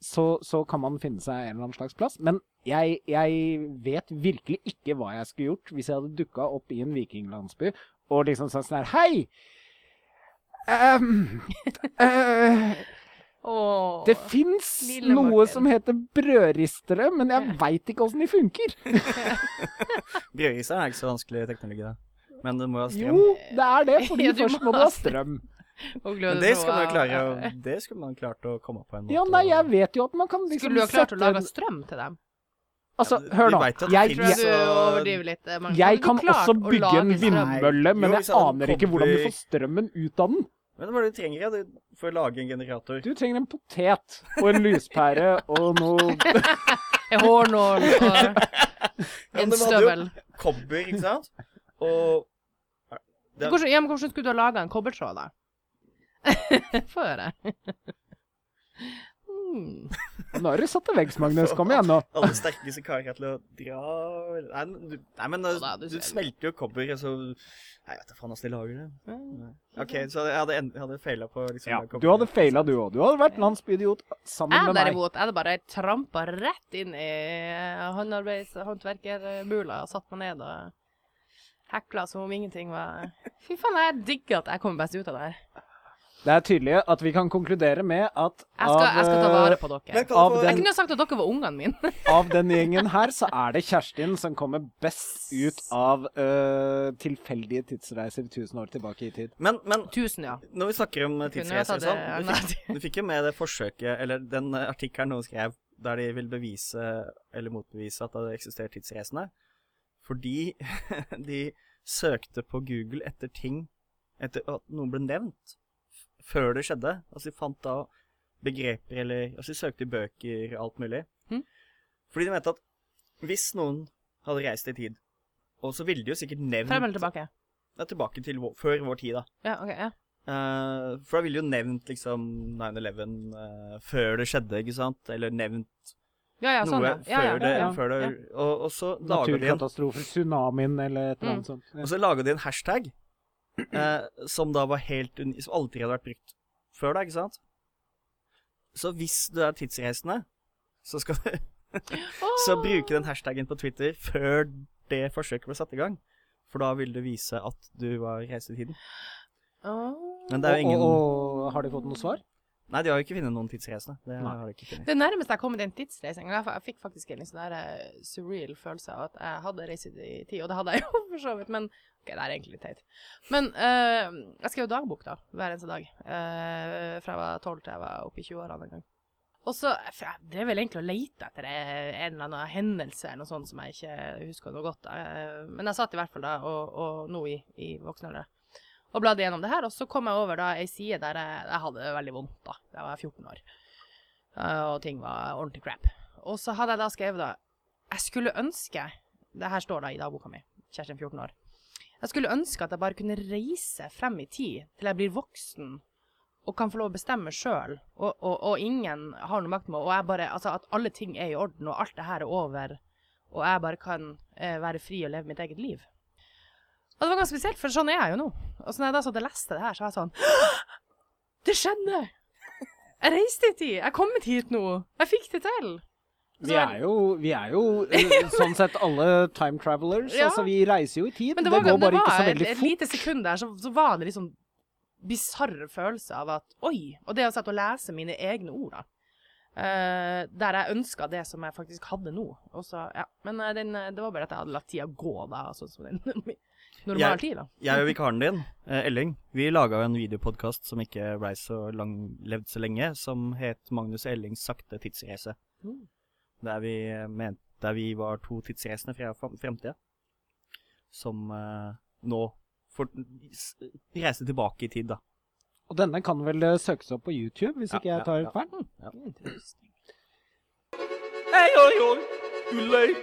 så, så kan man finne seg en eller annen slags plass. Men jeg, jeg vet virkelig ikke hva jeg skulle gjort hvis jeg hadde dukka opp i en vikinglandsby og liksom sagt sånn her Hei! Um, uh, Åh. det fins noe som heter brødristere, men jeg veit ikke åssen de funker. Brødrister er ikke så vanskelig teknologi, da. Men du må ha strøm. Jo, det er det, fordi Ja, først må du ha strøm. Men det skulle, man klare å, Det skulle man klart å komme på en måte. Ja, nei, jeg vet jo at man kan liksom Skulle du ha klart å lage strøm til dem? Altså, hør nå. Jeg, finnes- jeg, litt. eh, jeg kan også bygge en vindmølle, men jeg aner ikke hvordan du får strømmen ut av den. Men hva er det du trenger for å lage en generator? Du trenger en potet og en lyspære og noe En hårnål og en støvel. Kobber, ikke sant? Og det, Hvordan, ja, men hvordan skulle du ha laga en kobbertråd, da? Få høre. Hmm. Nå har du satt til veggs, Magnus. Kom igjen nå. alle sterkeste karer til å dra Nei, men du, nei, men du, du du smelter jo kobber, og så jeg vet da faen åssen de lager det. OK, så jeg hadde, jeg hadde feila på liksom Ja, du hadde feila, du òg. Du hadde vært landsbyidiot sammen Jeg med meg. Jeg derimot, jeg hadde bare trampa rett inn i håndarbeids- håndverkerbula og satt meg ned og hekla som om ingenting var Fy faen, jeg digger at jeg kommer best ut av det her. Det er tydelig at vi kan konkludere med at Jeg skal, jeg skal ta vare eh, på dere. Av den- Jeg kunne sagt at dere var ungene mine. av den gjengen her, så er det Kjerstin som kommer best ut av uh, tilfeldige tidsreiser tusen år tilbake i tid. men, men Tusen, ja. når vi snakker om tidsreiser sånn du, fikk- du fikk jo med det forsøket, eller den eh, artikkelen noen skrev, der de vil bevise, eller motbevise, at det eksisterer tidsreisende. Fordi de søkte på Google etter ting Etter at noen ble nevnt før det skjedde. Altså de fant da begreper eller Altså de søkte i bøker og alt mulig. Mm. Fordi de mente at hvis noen hadde reist i tid, og så ville de jo sikkert nevnt Frem eller tilbake? Ja, tilbake til vår, før vår tid, da. Ja, OK. ja. Uh, for da ville jo nevnt liksom 9-11 uh, før det skjedde, ikke sant? Eller nevnt Ja, ja, sånn, noe ja. ja, ja, før det, ja, før det ja. og, og så lager de en Naturkatastrofe, tsunamien eller et eller annet Mm. sånt. Ja. Og så lager de en hashtag eh, som da var helt Som aldri hadde vært brukt før da, ikke sant? Så hvis du er tidsreisende, så skal du så bruke den hashtagen på Twitter før det forsøket ble satt i gang. For da vil det vise at du var reist i tiden. Men det er jo ingen og, og, og har de fått noe svar? Nei, de har jo ikke funnet noen tidsreisende. Det Nei. har de ikke funnet. Det nærmeste jeg kom til en tidsreise Jeg, fikk faktisk en sånn der eh, surreal følelse av at jeg hadde reist i tid, og det hadde jeg jo for så vidt, men OK, det er egentlig litt teit. Men eh, jeg skrev dagbok, da, hver eneste dag. eh, fra jeg var 12 til jeg var oppe i 20-årene en gang. Og så Jeg drev vel egentlig og leita etter en eller annen hendelse eller noe sånt som jeg ikke husker noe godt. av. men jeg satt i hvert fall da, og, og nå i, i voksen alder, og bladde gjennom det her. Og så kom jeg over da ei side der jeg, jeg hadde det veldig vondt, da. Jeg var 14 år. Eh, og ting var ordentlig crap. Og så hadde jeg da skrevet da Jeg skulle ønske Det her står da i dagboka mi. Kjerstin 14 år. Jeg skulle ønske at jeg bare kunne reise frem i tid til jeg blir voksen og kan få lov å bestemme sjøl, og, og, og ingen har noe makt med og jeg bare, altså At alle ting er i orden, og alt det her er over, og jeg bare kan eh, være fri og leve mitt eget liv. Og det var ganske spesielt, for sånn er jeg jo nå. Og så når jeg da satt og leste det her, så var jeg sånn Det skjedde! Jeg reiste i tid! Jeg er kommet hit nå! Jeg fikk det til! Vi er jo, vi er jo sånn sett alle time travelers. Ja. Altså, vi reiser jo i tid. Men Det, det, var, går bare det ikke så veldig et, et lite sekund der, så, så var det liksom bisarr følelse av at Oi! Og det å sette og lese mine egne ord, da. Uh, der jeg ønska det som jeg faktisk hadde nå. Og så, ja. Men uh, den, eh, det var bare at jeg hadde latt tida gå, da. Sånn som den normal Jeg- tid, da. Jeg og vikaren din, eh, Elling, vi laga en videopodkast som ikke blei så lang, levd så lenge, som het Magnus Ellings sakte tidsreise. Mm. Der vi eh, mente Der vi var to tidsreisende fra fremtida. Som eh, nå får reise tilbake i tid, da. Og denne kan vel søkes opp på YouTube, hvis Ja, ikke jeg ja, tar ja. feil? Hey, oi, oi, too late.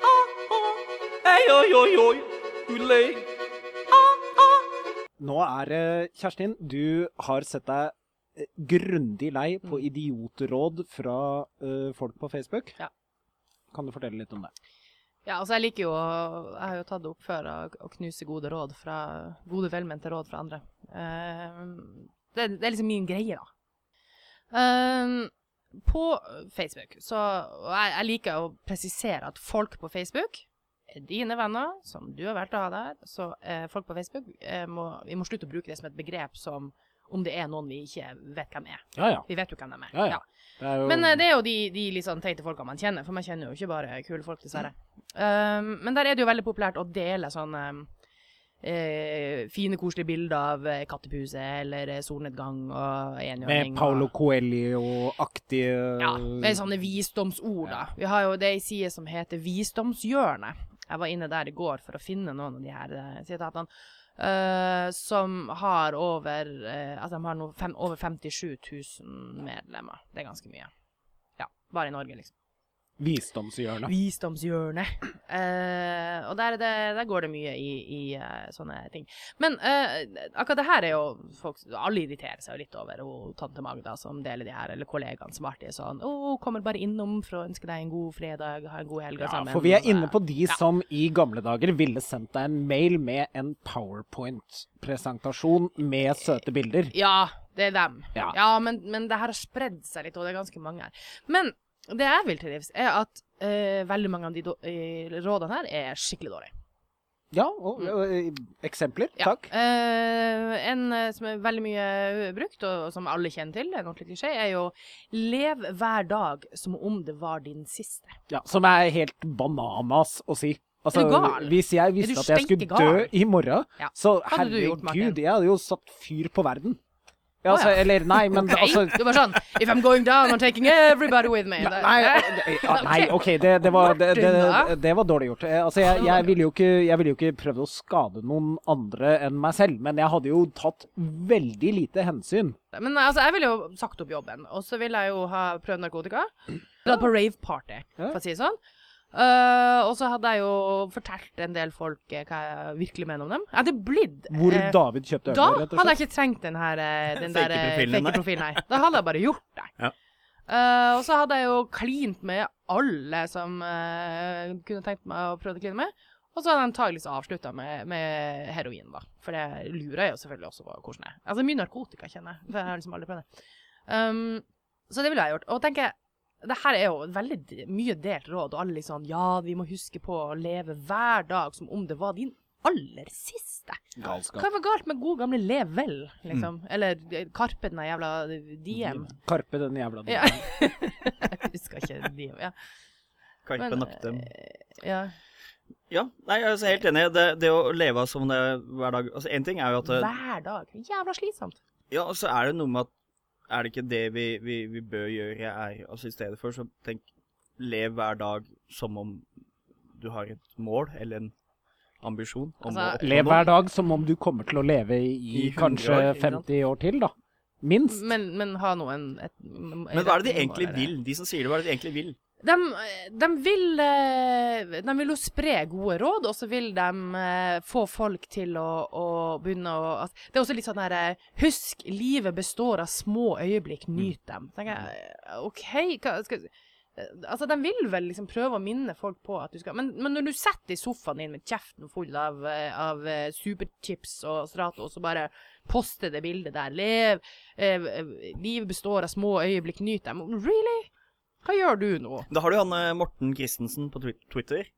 Ah, ah. Hey, oi, oi, oi, late. Nå er det, Kjerstin, du har sett deg eh, grundig lei på idiotråd fra uh, folk på Facebook. Ja. Kan du fortelle litt om det? Ja, altså jeg liker jo Jeg har jo tatt det opp før å, å knuse gode råd fra Gode velmente råd fra andre. Uh, det, det er liksom min greie, da. Uh, på Facebook så Og jeg, jeg liker å presisere at folk på Facebook dine venner, som du har valgt å ha der. Så eh, folk på Facebook eh, må, Vi må slutte å bruke det som et begrep som om det er noen vi ikke vet hvem er. Ja, ja. Vi vet jo hvem de er. Ja, ja. Er jo Men eh, det er jo de, de litt sånn teite folka man kjenner, for man kjenner jo ikke bare kule folk, dessverre. Um, men der er det jo veldig populært å dele sånne eh, fine, koselige bilder av eh, kattepuse eller eh, solnedgang og enhjørning. med Paolo Coelho-aktige ja, med sånne visdomsord, da. Vi har jo det ei side som heter Visdomshjørnet. Jeg var inne der i går for å finne noen av de her eh, sitatene. Uh, som har over uh, Altså, de har no fem, over 57 000 medlemmer. Det er ganske mye. Ja, bare i Norge, liksom. Visdomshjørnet. Visdomshjørnet. Eh, og der, er det, der går det mye i, i uh, sånne ting. Men eh, akkurat det her er jo folk Alle irriterer seg jo litt over og tante Magda som deler de her, eller kollegaene som alltid er sånn 'Å, kommer bare innom for å ønske deg en god fredag, ha en god helg Ja, sammen'. for vi er inne på de Ja. som i gamle dager ville sendt deg en mail med en PowerPoint-presentasjon med søte bilder. Ja, det er dem. Ja. Ja, men, men det her har spredd seg litt, og det er ganske mange her. Men det jeg vil til livs, er at eh, veldig mange av de do eh, rådene her er skikkelig dårlige. Ja, og, og, eksempler? Ja. Takk. Eh, en eh, som er veldig mye brukt, og, og som alle kjenner til, en ordentlig klisjé, er jo 'lev hver dag som om det var din siste'. Ja, som er helt bananas å si. Altså, Er du gal? Hvis jeg Er visste du at jeg skulle steike gal? dø i morgen, Ja. så Hva hadde du gjort, Martin? herregud, jeg hadde jo satt fyr på verden. Ja, altså. Eller nei, men altså Du var sånn 'If I'm going down, I'm taking everybody with me'. Nei, nei, OK, det, det, var, det, det, var dårlig gjort. Eh, Altså, jeg, jeg ville jo ikke, jeg ville jo ikke prøvd å skade noen andre enn meg selv, men jeg hadde jo tatt veldig lite hensyn. Men altså, jeg ville jo sagt opp jobben, og så ville jeg jo ha prøvd narkotika. Dratt på rave-party, for å si det sånn. Eh, og så hadde jeg jo fortalt en del folk eh, hva jeg virkelig mener om dem. Jeg hadde blitt Hvor eh, David kjøpte Da rett og hadde jeg slett. ikke trengt den her eh, den der eh, profilen din, fake profilen her. Da hadde jeg bare gjort det. Ja. Eh, og så hadde jeg jo klint med alle som eh, kunne tenkt meg å prøve å kline med. Og så hadde jeg antakeligvis avslutta med, med heroin, da. For det lurer jeg jo selvfølgelig også på hvordan det er. Altså mye narkotika, kjenner jeg. For jeg har liksom aldri prøvd det. Um, så det ville jeg gjort. Og tenker det her er jo veldig mye delt råd, og alle liksom Ja, vi må huske på å leve hver dag som om det var din aller siste. Galskap. Hva var galt med god gamle Lev vel, liksom? Eller eh, Karpe, den jævla Diem. Karpe den jævla Ja. jeg husker ikke Diem. Ja. Karpe Naktem. Eh, ja. Ja, nei, jeg er helt enig. Det, det å leve som det hver dag Altså, Én ting er jo at det, Hver dag. Jævla slitsomt. Ja, og så er det noe med at Er det ikke det vi, vi, vi bør gjøre, er Altså i stedet for, så tenk Lev hver dag som om du har et mål eller en ambisjon om Altså, Lev hver dag som om du kommer til å leve i, I kanskje år, 50 år til, da. Minst. Men, men ha noen et, Men hva er det de egentlig vil? De som sier det, hva er det de egentlig vil? De, de, vil, eh, de vil jo spre gode råd, og så vil de eh, få folk til å, å begynne å altså, Det er også litt sånn her eh, Husk, livet består av små øyeblikk. Nyt dem. tenker jeg, OK, hva skal Altså, De vil vel liksom prøve å minne folk på at du skal Men, men når du sitter i sofaen din med kjeften full av, av superchips og strato, og så bare poster det bildet der Lev, eh, Livet består av små øyeblikk. Nyt dem. Really? Hva gjør du nå? Da har du han eh, Morten Christensen på Twitter,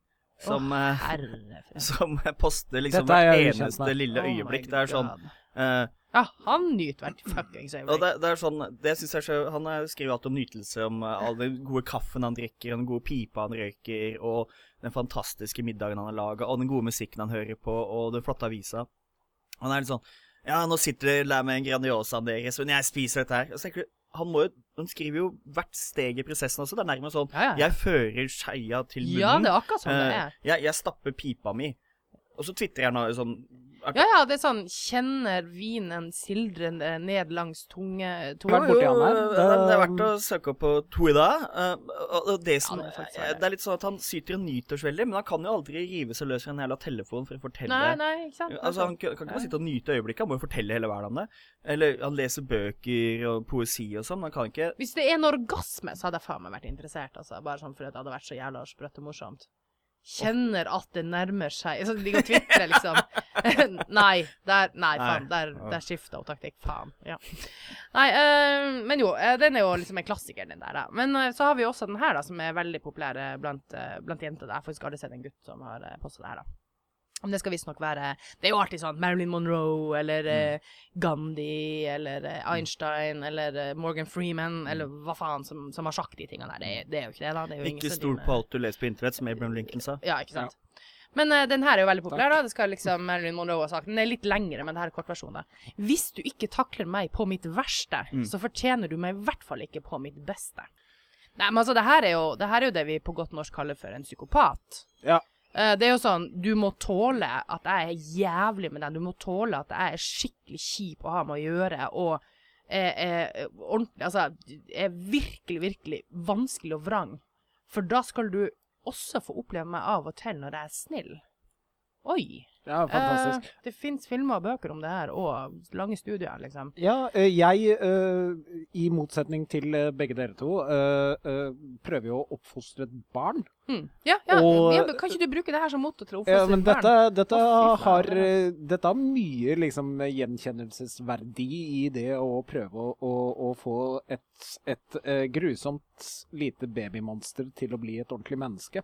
som, oh, som poster liksom er hvert eneste lille Oh øyeblikk. Det er sånn eh, Ja, han nyter hvert fuckings Og øyeblikk. det, det er sånn Det synes jeg så Han eh, skriver alltid om nytelse, om uh, all den gode kaffen han drikker, og den gode pipa han røyker, og den fantastiske middagen han har laga, og den gode musikken han hører på, og den flotte avisa. Han er litt sånn Ja, nå sitter dere der med en Grandiosaen deres, men jeg spiser dette her. Og så tenker du han, må jo, han skriver jo hvert steg i prosessen også. Det er nærmest sånn Ja, ja. Jeg fører skeia til munnen. Ja, det er akkurat sånn det Eh, er. jeg, jeg stapper pipa mi. Og så tvitrer han sånn Ja, ja, det er sånn Kjenner vinen sildrende ned langs tunge... tunga Jo, jo, her. det, er verdt å søke opp på Twitter. Uh, det, som, det er eh, det. er litt sånn at han syter og nyter så veldig, men han kan jo aldri rive seg løs fra en jævla telefon for å fortelle Nei, nei, ikke sant? Altså, Han kan kan ikke bare sitte og nyte øyeblikket, han må jo fortelle hele verden om det. Eller han leser bøker og poesi og sånn, men han kan ikke Hvis det er en orgasme, så hadde jeg faen meg vært interessert, altså. Bare sånn fordi det hadde vært så jævla sprøtt og morsomt. Kjenner at det nærmer seg Så de kan tvitre, liksom. nei, der Nei, faen. Der, der skifta hun taktikk. Faen. Ja. Nei, eh, men jo, eh, den er jo liksom en klassiker, den der. Da. Men eh, så har vi også den her, da, som er veldig populær blant, eh, blant jenter. Jeg har faktisk aldri sett en gutt som har uh, posta det her, da. Men det skal visstnok være Det er jo alltid sånn Marilyn Monroe eller eh, Gandhi eller eh, Einstein eller eh, Morgan Freeman eller hva faen som, som har sagt de tingene der. Det, det er jo ikke det, da. Det Ikke stol på alt du leser på internett, som Abraham Lincoln sa. Ja, ikke sant. Men uh, den her er jo veldig populær, da. Det skal liksom Marilyn Monroe ha sagt. Den er litt lengre, men det her er kortversjonen. Hvis du ikke takler meg på mitt verste, så fortjener du meg i hvert fall ikke på mitt beste. Nei, men altså, det her er jo det, her er jo det vi på godt norsk kaller for en psykopat. Ja. Eh, det er jo sånn, du må tåle at jeg er jævlig med deg. Du må tåle at jeg er skikkelig kjip å ha med å gjøre, og er, er ordentlig Altså, er virkelig, virkelig vanskelig og vrang. For da skal du også få oppleve meg av og til når jeg er snill. Oi. Ja, fantastisk. Eh, det fins filmer og bøker om det her, og lange studier, liksom. Ja, eh, jeg, eh, i motsetning til eh, begge dere to, prøver jo å oppfostre et barn. Mm. Ja, ja, Og- ja, kan ikke du bruke det her som motto til å oppfostre et barn? dette, dette, Å, har, eh, dette har mye liksom, gjenkjennelsesverdi i det å prøve å, å, å få et, et grusomt lite babymonster til å bli et ordentlig menneske.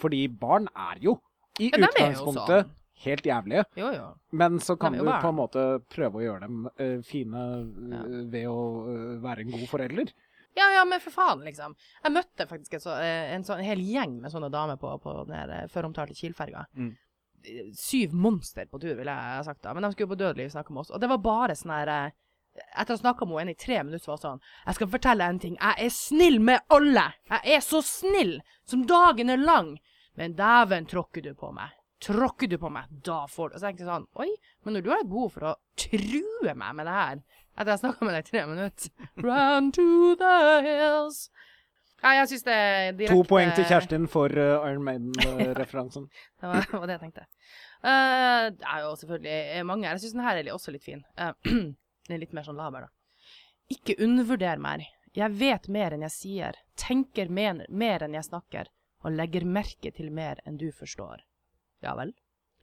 Fordi barn er jo i Ja, utgangspunktet sånn. Helt jævlige. Jo, jo. Men så kan du på en måte prøve å gjøre dem uh, fine Ja. eh, ved å uh, være en god forelder. Ja, ja, men for faen, liksom. Jeg møtte faktisk en, så, en, sånn, en hel gjeng med sånne damer på, på den her føromtalte Kiel-ferga. Mm. Syv monster på tur, ville jeg ha sagt da. Men de skulle på dødelig snakke med oss. Og det var bare sånn her Etter å ha snakka med henne i tre minutter, var sånn Jeg skal fortelle en ting. Jeg er snill med alle! Jeg er så snill som dagen er lang! Men dæven tråkker du på meg. Tråkker du på meg, da får du Og så tenkte jeg sånn Oi, men når du har et behov for å true meg med det her etter jeg snakka med deg i tre minutter Run to the hills. Ja, jeg syns det er direkte To poeng til Kjerstin for uh, Iron Maiden-referansen. Det var, var det jeg tenkte. Uh, det er jo selvfølgelig mange her. Jeg syns den her er også litt fin. Uh, den er litt mer sånn laber, da. Ikke undervurder meg. Jeg vet mer enn jeg sier, tenker mer, mer enn jeg snakker, og legger merke til mer enn du forstår. Ja vel?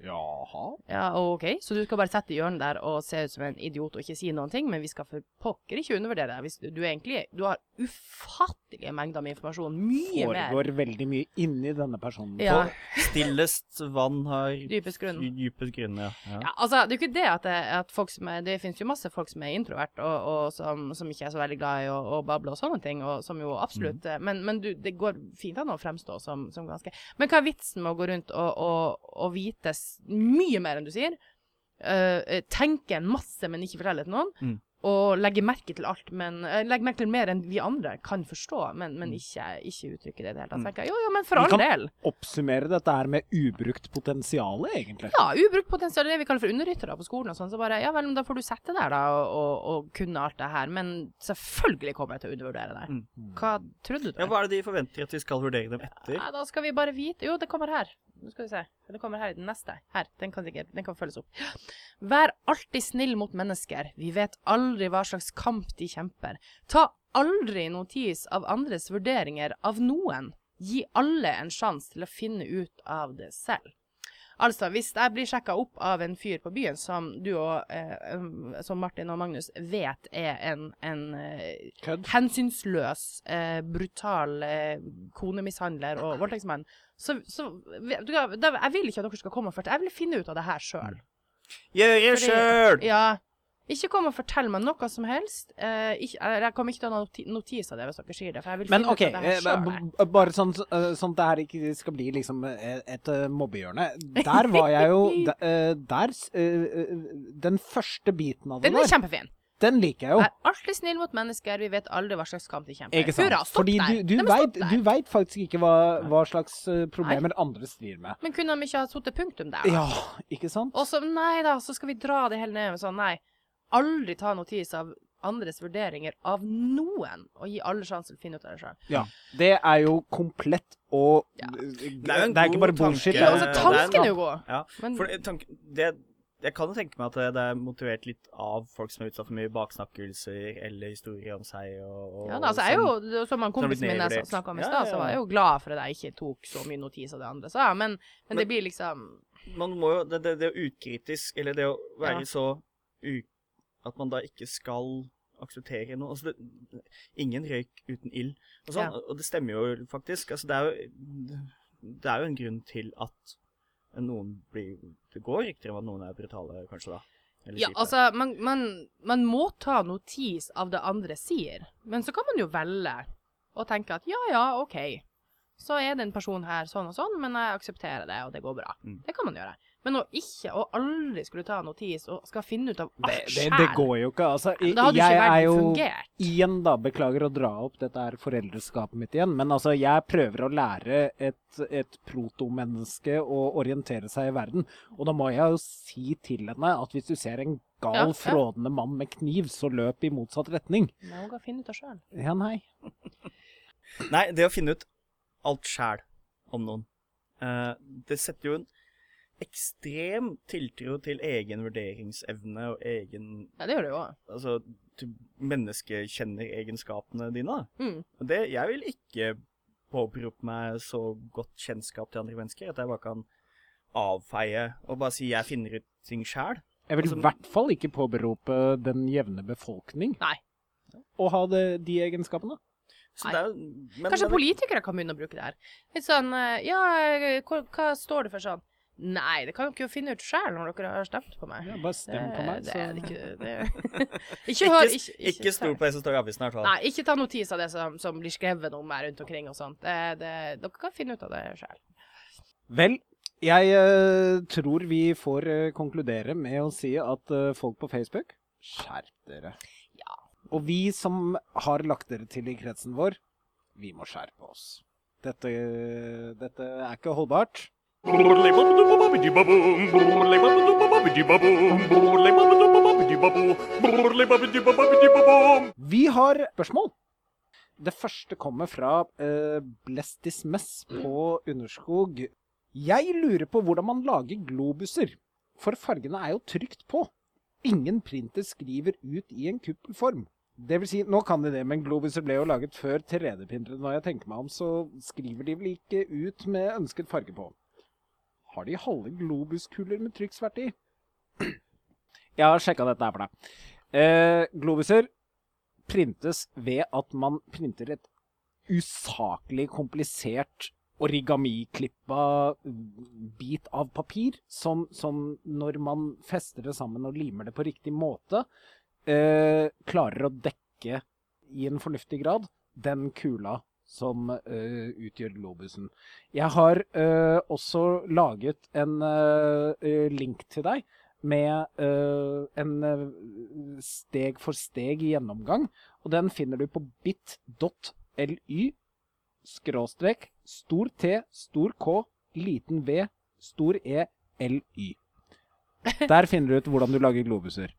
Jaha. Ja, OK, så du skal bare sette i hjørnet der og se ut som en idiot og ikke si noen ting, men vi skal for pokker ikke undervurdere deg. Hvis du, du egentlig Du har ufattelige mengder med informasjon. Mye mer. Foregår veldig mye inni denne personen. Ja, Stillest vann har dypest grunn. dypest grunn, ja. ja. Ja, altså, det er jo ikke det at, det, at folk som er Det finnes jo masse folk som er introvert, og, og som, som ikke er så veldig glad i å, å bable og sånne ting, og som jo absolutt mm. Men, men du, det går fint an å fremstå som, som ganske Men hva er vitsen med å gå rundt og, og, og vite s- mye mer enn du sier? Uh, tenke en masse, men ikke fortelle til noen? Mm. Og legge merke til alt, men uh, legge merke til mer enn vi andre kan forstå, men, men Mm. ikke, ikke uttrykke det i det hele tatt. Mm. Tenker jeg, Jo, jo, men for Vi all kan- Oppsummere dette her med ubrukt potensial, egentlig. Ja, ubrukt potensial, det vi kaller for underryttere på skolen og sånn. Så bare, ja vel, da får du sette deg da og, og, og kunne alt det her. Men selvfølgelig kommer jeg til å undervurdere deg. Mm. Hva trodde du? ja, Hva er det de forventer at vi skal vurdere dem etter? Ja, da skal vi bare vite Jo, det kommer her. Nå skal vi se. Det kommer her i den neste. Her. Den kan, ikke, den kan følges opp. Vær alltid snill mot mennesker. Vi vet aldri hva slags kamp de kjemper. Ta aldri notis av andres vurderinger av noen. Gi alle en sjanse til å finne ut av det selv. Altså, hvis jeg blir sjekka opp av en fyr på byen som du og eh, um, som Martin og Magnus vet er en, en eh, hensynsløs, eh, brutal eh, konemishandler og voldtektsmann, så, så du da, Jeg vil ikke at dere skal komme og fortelle. Jeg vil finne ut av det her sjøl. Gjøre sjøl! Ja. Ikke kom og fortell meg noe som helst. Eh, ikke, jeg kommer ikke til å ha noti notis av det hvis dere sier det. For jeg vil Men finne OK, ut av det her eh, b- bare sånn, eh, sånn at det her ikke skal bli liksom eh, et eh, mobbehjørne. Der var jeg jo Der eh, Den første biten av det der Den er der, kjempefin. Den liker jeg jo. Vær alltid snill mot mennesker. Vi vet aldri hva slags kamp de kjemper. Ikke sant? Hurra, stopp Fordi der. du, du, Nei, men stopp vet, der. du vet faktisk ikke hva, hva slags eh, problemer andre strir med. Men kunne de ikke ha satt punktum der? Ja, ikke sant? Og så, nei da, så skal vi dra det hele ned med sånn, nei. Aldri ta notis av andres vurderinger av noen, og gi alle sjansen til å finne ut av det sjøl. Ja. Det er jo komplett og Ja. Det er jo en er ikke god bare bullshit. tanke. det er- altså, det er tanken en- er jo god. Ja, Men for det- tank, det, jeg kan jo tenke meg at det, er motivert litt av folk som er utsatt for mye baksnakkelser eller historier om seg og, og ja, da, altså, jeg er jo, som- han kompisen min snakka om i stad, så var jeg jo glad for at jeg ikke tok så mye notis av det andre sa, men, men, Men- det blir liksom Man må jo Det, det, det å ukritisk, eller det å være Ja. så u... At man da ikke skal akseptere noe. Altså, det, ingen røyk uten ild. Og, sånn, Ja. og det stemmer jo faktisk. Altså, det er jo Det er jo en grunn til at noen blir Det går rykter om at noen er brutale, kanskje, da. Eller Ja, kjipe. altså, man, man, man må ta notis av det andre sier, men så kan man jo velge å tenke at ja, ja, OK. Så er det en person her sånn og sånn, men jeg aksepterer det, og det går bra. Mm. Det kan man gjøre. Men å ikke, og aldri skulle ta notis og skal finne ut av alt det, sjæl det går jo ikke. Altså, Da hadde jeg ikke er jo fungert. Igjen, da, beklager å dra opp dette er foreldreskapet mitt igjen, men altså, jeg prøver å lære et, et protomenneske å orientere seg i verden. Og da må jeg jo si til henne at hvis du ser en gal, Ja, ja. frådende mann med kniv, så løp i motsatt retning. Men hun kan finne ut av sjøl. Ja, nei. Nei, det å finne ut alt sjæl om noen, uh, det setter jo en ekstrem tiltro til egen vurderingsevne og egen Ja, det gjør det jo òg. Altså, du menneskekjenner egenskapene dine. Mm. Det, jeg vil ikke påberope meg så godt kjennskap til andre mennesker at jeg bare kan avfeie og bare si jeg finner ut ting sjæl. Jeg vil Altså- i hvert fall ikke påberope den jevne befolkning Nei. å ha det, de egenskapene. Så Nei. det er men, Kanskje men, politikere kan begynne å bruke det her. Litt sånn eh, Ja, hva, hva står det for sånn? Nei, det kan dere jo finne ut sjøl når dere har stemt på meg. Ja, bare stem på meg, så det er ikke det. Ikke hør Ikke, ikke, ikke stol på det som står i avisen, i hvert fall. Nei, ikke ta notis av det som, som blir skrevet om meg rundt omkring og sånt. Det, det, dere kan finne ut av det sjøl. Vel, jeg uh, tror vi får uh, konkludere med å si at uh, folk på Facebook, skjerp dere. Ja. Og vi som har lagt dere til i kretsen vår, vi må skjerpe oss. Dette, dette er ikke holdbart. Vi har spørsmål. det første kommer fra uh, Blestismess på Underskog. Jeg lurer på hvordan man lager globuser, for fargene er jo trygt på. Ingen printer skriver ut i en kuppelform. Det vil si, nå kan de det, men globuser ble jo laget før 3D-printere. Når jeg tenker meg om, så skriver de vel ikke ut med ønsket farge på. Har de halve globuskuler med trykksvert i? Jeg har sjekka dette her for deg. Eh, globuser printes ved at man printer et usaklig komplisert origamiklippa bit av papir, som, som når man fester det sammen og limer det på riktig måte, eh, klarer å dekke i en fornuftig grad den kula som uh, utgjør globusen. Jeg har uh, også laget en uh, link til deg med en steg for steg gjennomgang, og den finner du på bit.ly skråstrek stor T, stor K, liten V, stor E, LY. Der finner du ut hvordan du lager globuser.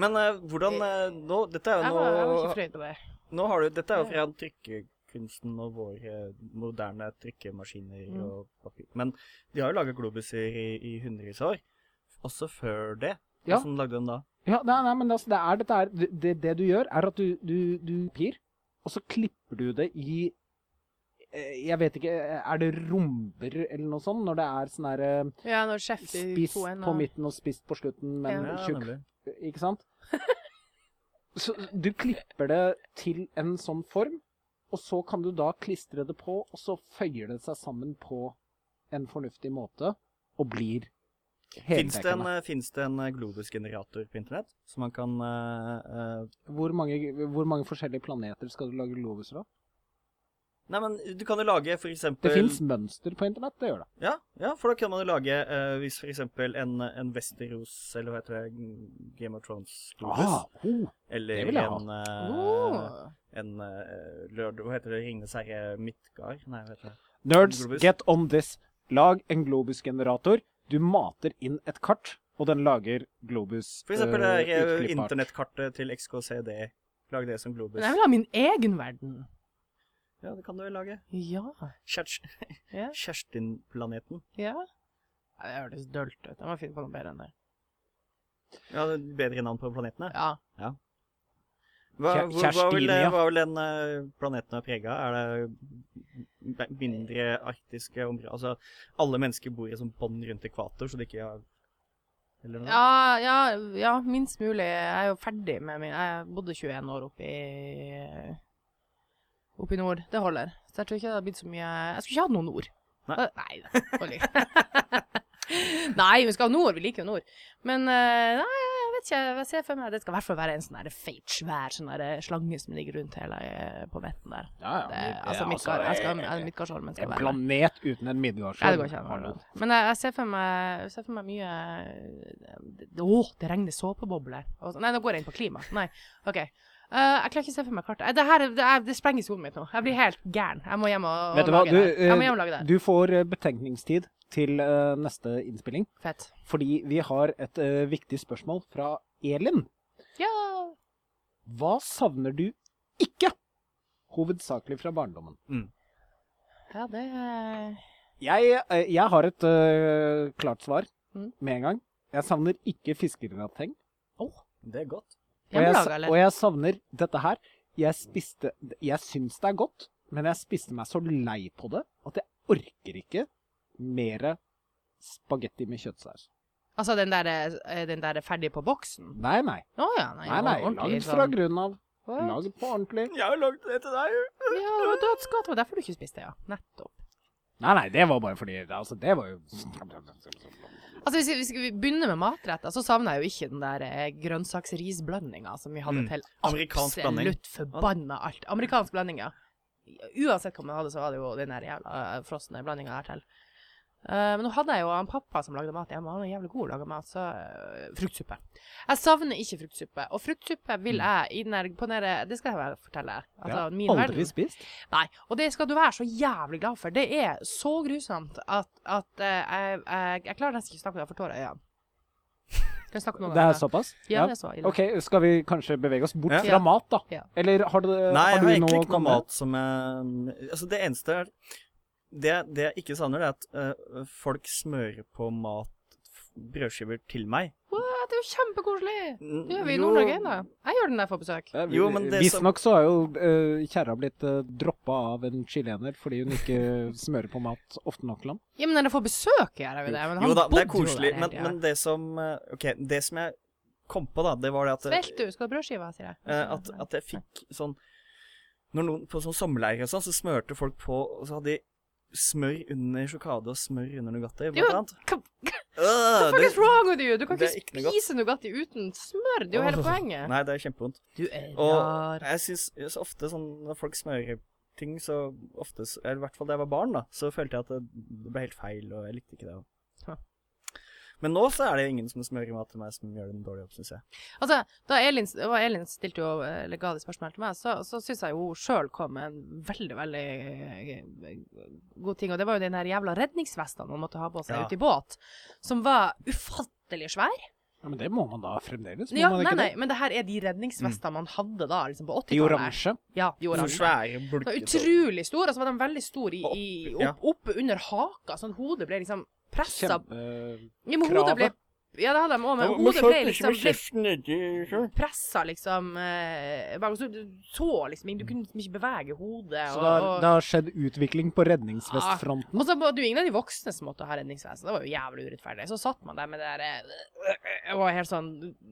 Men hvordan nå, Dette er Jeg jo var, jeg var ikke fornøyd med det. Nå har du, Dette er jo fra trykkekunsten og våre moderne trykkemaskiner Mm. og papir. Men de har jo laget globuser i, i hundrevis av år. Også før det. Ja. Hvordan lagde de da? Ja, nei, nei, men altså, det er dette her det, det du gjør, er at du, du, du pir, og så klipper du det i eh, Jeg vet ikke, er det romber eller noe sånt? Når det er sånn der eh, Ja, spiss på midten og spiss på slutten, men Ja. tjukk. Ikke sant? Så du klipper det til en sånn form, og så kan du da klistre det på, og så føyer det seg sammen på en fornuftig måte, og blir Fins det, en, eh, en eh, globusgenerator på internett? som man kan eh, Hvor mange, hvor mange forskjellige planeter skal du lage globuser av? Nei, men du kan jo lage for eksempel Det finnes mønster på internett, det gjør det. Ja, ja, for da kan man jo lage uh, hvis for eksempel en, en Westeros, eller hva heter det, Game of Thrones-globus. Ah, oh, eller det vil jeg en, Oh. en uh, Lord, Hva heter det? Ringnes herre Midtgard? Nei, hva heter det? Nerds, get on this. Lag en globusgenerator. Du mater inn et kart, og den lager globus. For eksempel uh, internettkartet til XKCD. Lag det som globus. Men jeg vil ha min egen verden. Ja, det kan du vel lage. Ja. Kjerst- Ja. Kjerstin-planeten. ja. Nei, Det hørtes dølt ut. Jeg må finne på noe bedre enn det. Ja, det er bedre navn på planetene. Ja. Hva, Kjer- hvor, hva, vil, hva vil den eh, planeten være prega av? Er det mindre arktiske områder? Altså, alle mennesker bor i sånn bånd rundt ekvator, så det ikke har Eller noe? Ja, ja, ja, minst mulig. Jeg er jo ferdig med min Jeg bodde 21 år oppe i Oppe i nord. Det holder. Så jeg tror ikke det hadde blitt så mye Jeg skulle ikke hatt noe nord. Nei. Eh, Nei. Nei, vi skal ha nord. Vi liker jo nord. Men eh, nei, jeg vet ikke. Jeg ser for meg Det skal i hvert fall være en sånn feit, svær sånn slange som ligger rundt hele eh, på vetten der. Ja, ja, Det, altså, ja, altså en- ja, Midtgardsholmen skal En være der. planet uten en Midgardsholm. An. Men jeg, jeg ser for meg, ser for meg mye Å, det regner såpebobler. Nei, nå går jeg inn på klima. Nei, OK. Eh, jeg klarer ikke å se for meg kartet. Eh, Det her det, er, det sprenger hodet mitt nå. Jeg blir helt gæren. Jeg må hjem og, og lage du, det. Jeg må eh, hjem og lage det. du får betenkningstid til uh, neste innspilling, Fett. fordi vi har et uh, viktig spørsmål fra Elin. Ja. Hva savner du ikke? Hovedsakelig fra barndommen. Ja, det Jeg, jeg har et klart svar Mm. med en gang. Jeg savner ikke fiskegrateng. Det er godt. Og jeg, og jeg savner dette her. Jeg spiste Jeg syns det er godt, men jeg spiste meg så lei på det at jeg orker ikke mer spagetti med kjøttsaus. Altså den der, eh, den der ferdig på boksen? Nei, nei. Oh, ja, nei. nei, nei. Lagd fra sånn- grunnen av. Lagd på ordentlig. Jeg har lagd det til deg! Ja, det var dødsgodt. Det var derfor du ikke spiste, ja. Nettopp. Nei, nei, det var bare fordi Altså, det var jo Altså, hvis vi, hvis vi begynner med matretter, så savner jeg jo ikke den der eh, grønnsaksrisblandinga som vi hadde Mm. til Amerikansk blanding. absolutt forbanna alt. Amerikansk blanding, ja. Uansett hva man hadde, så var det jo den der jævla eh, frosne blandinga her til. Eh, men nå hadde jeg jo han pappa som lagde mat hjemme. Han var jævlig god til å lage mat. Så uh, fruktsuppe. Jeg savner ikke fruktsuppe. Og fruktsuppe vil jeg i den der, på den Det skal jeg fortelle. Altså, ja, min Aldri verden. spist. Nei, og det skal du være så jævlig glad for. Det er så grusomt at, at uh, jeg, jeg, jeg klarer nesten ikke å snakke når jeg får tårer i øynene. Skal jeg snakke om noe Det er såpass? Ja, det er så ille. OK, skal vi kanskje bevege oss bort Ja. fra mat, da? Ja. Eller har, du, Nei, har jeg har egentlig ikke noe mat som jeg Altså, det eneste er Det, det jeg ikke savner, det er at uh, folk smører på mat Brødskiver til meg. What? Det er jo kjempekoselig! Det gjør vi i Nord-Norge ennå. Jeg gjør den der jeg får besøk. Ja, Jo, som- Visstnok så har jo uh, kjerra blitt uh, droppa av en chilener fordi hun ikke smører på mat ofte nok til ham. Ja, men når jeg får besøk, gjør jeg jo det. Men han Jo da, det er koselig, der men, men det som eh, OK, det som jeg kom på, da, det var det at Svelt du, skal du ha brødskive, sier jeg. Uh, at, at jeg fikk sånn Når noen på sånn sommerleir og sånn, så smørte folk på, og så hadde de smør under sjokade og smør under Nugatti, blant annet. Uh, the fuck det- is wrong with you? Du kan ikke ikke spise Nugatti uten smør. Det er jo hele poenget. Nei, det er kjempevondt. Du er Og rar. jeg syns så ofte sånn når folk smører ting, så ofte Eller i hvert fall da jeg var barn, da, så følte jeg at det, ble helt feil, og jeg likte ikke det. Ja. Men nå så er det ingen som smører mat til meg som gjør den dårlig jobb, syns jeg. Altså, da Elin, Elin stilte jo, eller ga de spørsmål til meg, så, så syns jeg jo hun sjøl kom med en veldig, veldig eh, god ting. Og det var jo den her jævla redningsvesten man måtte ha på seg Ja. ute i båt, som var ufattelig svær. Ja, Men det må man da fremdeles? Må Ja, man nei, ikke nei, det? men det her er de redningsvestene man hadde da, liksom på 80-tallet. I oransje? Ja, i oransje. svære, De utrolig store, og så var de veldig store i, i, Opp, ja. opp, under haka, sånn hodet ble liksom pressa Kjempe... Ja, men hodet ble. Ja, det hadde de òg, men Ja, hodet ble liksom ble pressa liksom eh, så Du så liksom Du kunne liksom ikke bevege hodet. Så Og, det har, det har skjedd utvikling på redningsvestfronten? og så var det jo ingen av de voksne som måtte ha redningsvest. Det var jo jævlig urettferdig. Så satt man der med det der eh, Det var helt sånn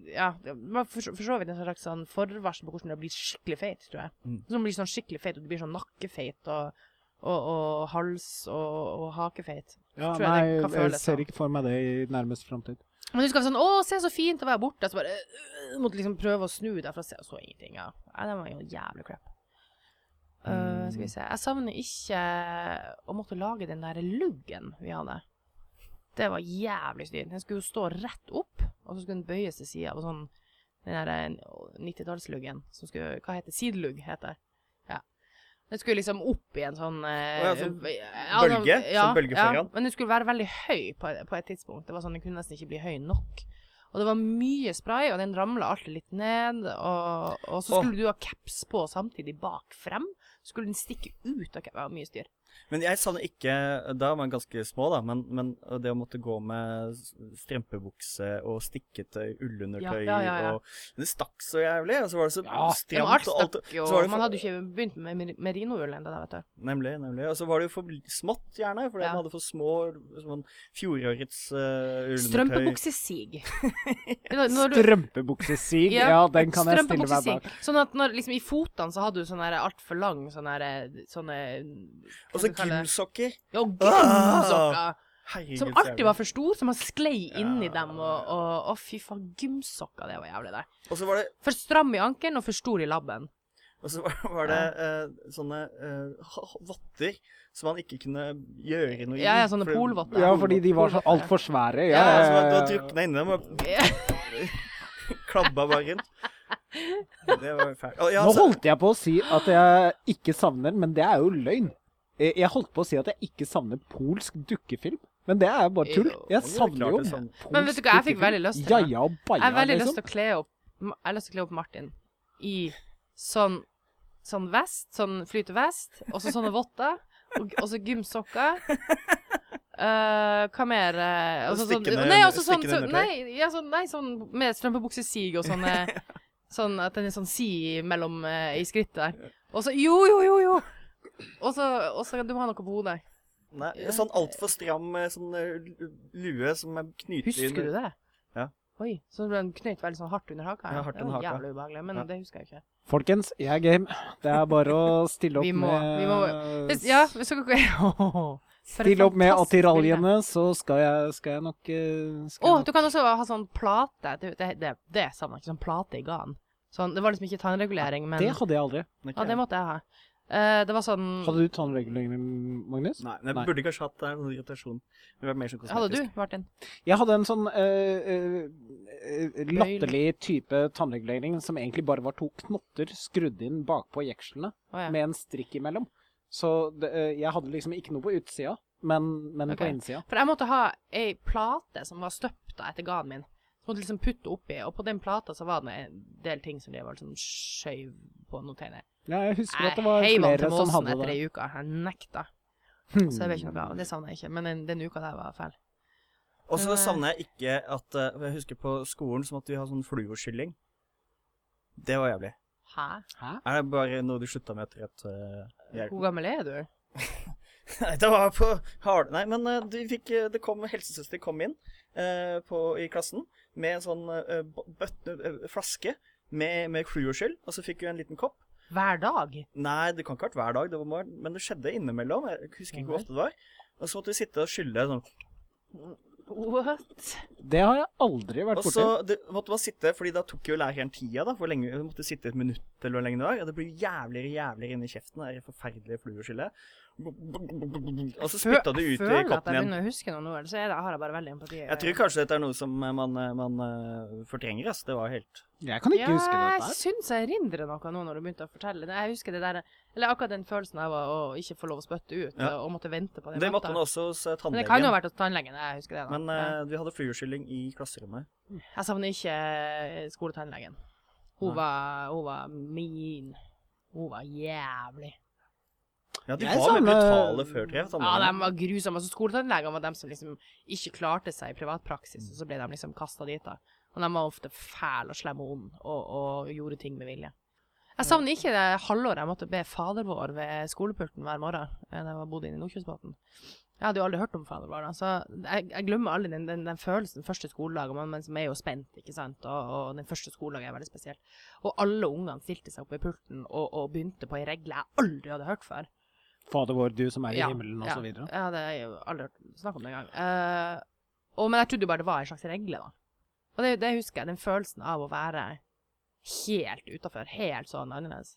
Ja, for, så- for så vidt en slags sånn forvarsel på hvordan det blir skikkelig feit, tror jeg. Mm. Som blir sånn skikkelig feit, og du blir sånn nakkefeit og, og, og hals og, og hakefeit. Ja, tror nei, jeg, jeg ser ikke for meg det i nærmest framtid. Men du skal være sånn 'Å, se så fint å være borte.' Så bare øh, Måtte liksom prøve å snu deg for å se, og så ingenting. Ja. Nei, det var jo jævlig crap. Uh, skal vi se Jeg savner ikke å måtte lage den der luggen vi hadde. Det var jævlig styr. Den skulle jo stå rett opp, og så skulle den bøyes til sida på sånn den der eh, 90-tallsluggen som skulle Hva heter? Sidelugg, heter det. Ja. Den skulle liksom opp i en sånn eh, ja, ja, Bølge? ja, bølge? Sånn bølge Ja, men den skulle være veldig høy på, på et tidspunkt. Det var sånn Den kunne nesten ikke bli høy nok. Og det var mye spray, og den ramla alltid litt ned. Og, og så skulle du ha caps på samtidig bak frem. Så skulle den stikke ut av caps. Det var mye styr. Men jeg savner ikke Da var man ganske små, da, men, men det å måtte gå med strømpebukse og stikkete ullundertøy Ja, ja, ja, ja. og Det stakk så jævlig, og så var det så stramt og alt stakk var det Man hadde jo ikke begynt med mer- merinoull ennå, vet du. Nemlig, nemlig. Og så var det jo for smått, gjerne, fordi Ja. man hadde for små sånn fjorårets uh, ullundertøy. Strømpebuksesig. Strømpebuksesig, ja, den kan jeg stille meg bak. Sånn at når, liksom, i fotene så hadde du sånn altfor lang sånn her Sånne hva Og det? gymsokker. Ja, gymsokker. Herregud, Som alltid var for stor, så man sklei inni dem. Og, og, å, fy faen, gymsokker, det var jævlig. Og så var det, For stram i ankelen og for stor i labben. og så var, var det eh, sånne eh, votter som man ikke kunne gjøre noe i. Ja, ja, sånne polvotter. Ja, fordi de var så altfor svære. Ja, Ja, så ja, du har drukna inni dem og klabba bare rundt. Det var fælt. Og ja, Nå holdt jeg på å si at jeg ikke savner, men det er jo løgn. Jeg holdt på å si at jeg ikke savner polsk dukkefilm, men det er jo bare tull. Jeg er savner jo polsk dukkefilm. sånn. polsk Men vet du hva, jeg fikk veldig lyst til det. Ja, og Jeg har veldig lyst liksom. til å kle opp Jeg har lyst til å kle opp Martin i sånn Sånn vest, sånn flytevest, og så sånne votter, og, og så gymsokker. Uh, hva mer? uh, Og og så sånn, nei, også sånn, så, nei, ja, sånn, nei, sånn med strømpebuksesig og sånne Sånn at den er sånn si mellom uh, i skrittet der. Og så Jo, jo, jo, jo! Og så du må ha noe på hodet. Nei, sånn altfor stram eh, sånn eh, lue som er knyttet Husker du det? Ja. Oi, så den knøt veldig sånn hardt under haka? Ja, hardt det under var jævlig ubehagelig, men Ja. det husker jeg ikke. Folkens, jeg er game. Det er bare å stille opp Vi må- med vi må- Hvis- Ja, hvis dere Stille opp med attiraljene, så skal jeg, skal jeg nok eh, Å, oh, du kan også ha sånn plate. Det, det, det, det savner jeg ikke. Sånn plate i ganen. Sånn, det var liksom ikke tannregulering, men Det hadde jeg aldri. Ja, det måtte jeg ha. Eh, det var sånn Hadde du tannregulering, Magnus? Nei, jeg Nei. burde kanskje hatt det, noen irritasjon. Det var mer sånn Hadde du. Martin? Jeg hadde en sånn uh, eh, eh, latterlig type tannregulering som egentlig bare var to knotter skrudd inn bakpå jekslene oh, ja. med en strikk imellom. Så det, jeg hadde liksom ikke noe på utsida, men, men okay. på innsida. For jeg måtte ha ei plate som var støpt etter gaden min. Så måtte liksom putte oppi, og på den plata så var det en del ting som de var liksom skjøv på noe tegnet. Ja, jeg husker at det Jeg heiv han til som Måsen etter det. ei uke. Jeg nekta. Hmm. Så jeg vet ikke noe av det. savner jeg ikke. Men den, den uka der var fæl. Og så Eh. savner jeg ikke at eh, Jeg husker på skolen som at vi har sånn fluorskylling. Det var jævlig. Hæ? Er det bare noe du slutta med etter at uh. Hvor gammel er du? Nei, det var på hard... Nei, men uh, de fikk, det kom helsesøster kom inn uh, på, i klassen med en sånn uh, bøtte, flaske med, med fluorskyll, og så fikk hun en liten kopp. Hver dag? Nei, det kan ikke ha vært hver dag, det var, men det skjedde innimellom. Jeg husker ikke hvor ofte det var. Og så måtte vi sitte og skylle sånn. What? Det har jeg aldri vært Og borti. så det, måtte man sitte, fordi da tok jo læreren tida, da. Hvor lenge, vi måtte sitte et minutt eller hvor lenge det var. Og det blir jævligere jævligere inni kjeften, det er forferdelige fluorskyllet. Og så spytta det ut i Føler at jeg koppen begynner å huske noe nå, eller så det, har jeg bare veldig empati. Jeg tror kanskje dette er noe som eh, man, eh, man eh, fortrenger, ass. Det var helt Jeg kan ikke ja, huske jeg dette. syns jeg erindrer noe nå når du begynte å fortelle. det. Jeg husker det der, eller akkurat den følelsen av å ikke få lov å spytte ut, Ja. og måtte vente på det. Det måtte man også hos tannlegen. Men det kan jo ha vært hos tannlegen. Jeg husker det. da. Men uh, vi hadde flyuskylling i klasserommet. Jeg savner ikke eh, skoletannlegen. Hun var, hun var min. Hun var jævlig. Ja, de var sånn, brutale før, tre. Ja, de var grusomme. Altså, skoletannlegene var de som liksom ikke klarte seg i privatpraksis, og så ble de liksom kasta dit. da. Og de var ofte fæle og slemme og onde, og, og gjorde ting med vilje. Jeg savner ikke det halvåret jeg måtte be fader vår ved skolepulten hver morgen eh, da jeg bodde inne i Nordkjosbotn. Jeg hadde jo aldri hørt om fader vår, da, så jeg, jeg glemmer aldri den, den, den følelsen første skoledag, man, man er jo spent, ikke sant, og, og den første skoledagen er veldig spesiell. Og alle ungene stilte seg opp i pulten og, og begynte på ei regle jeg aldri hadde hørt før. Fader vår, du som er i Ja, himmelen, og ja. så videre. Ja, det har jeg aldri hørt snakk om det engang. Uh, og, men jeg trodde jo bare det var en slags regle, da. Og det, det husker jeg, den følelsen av å være helt utafor, helt sånn annerledes.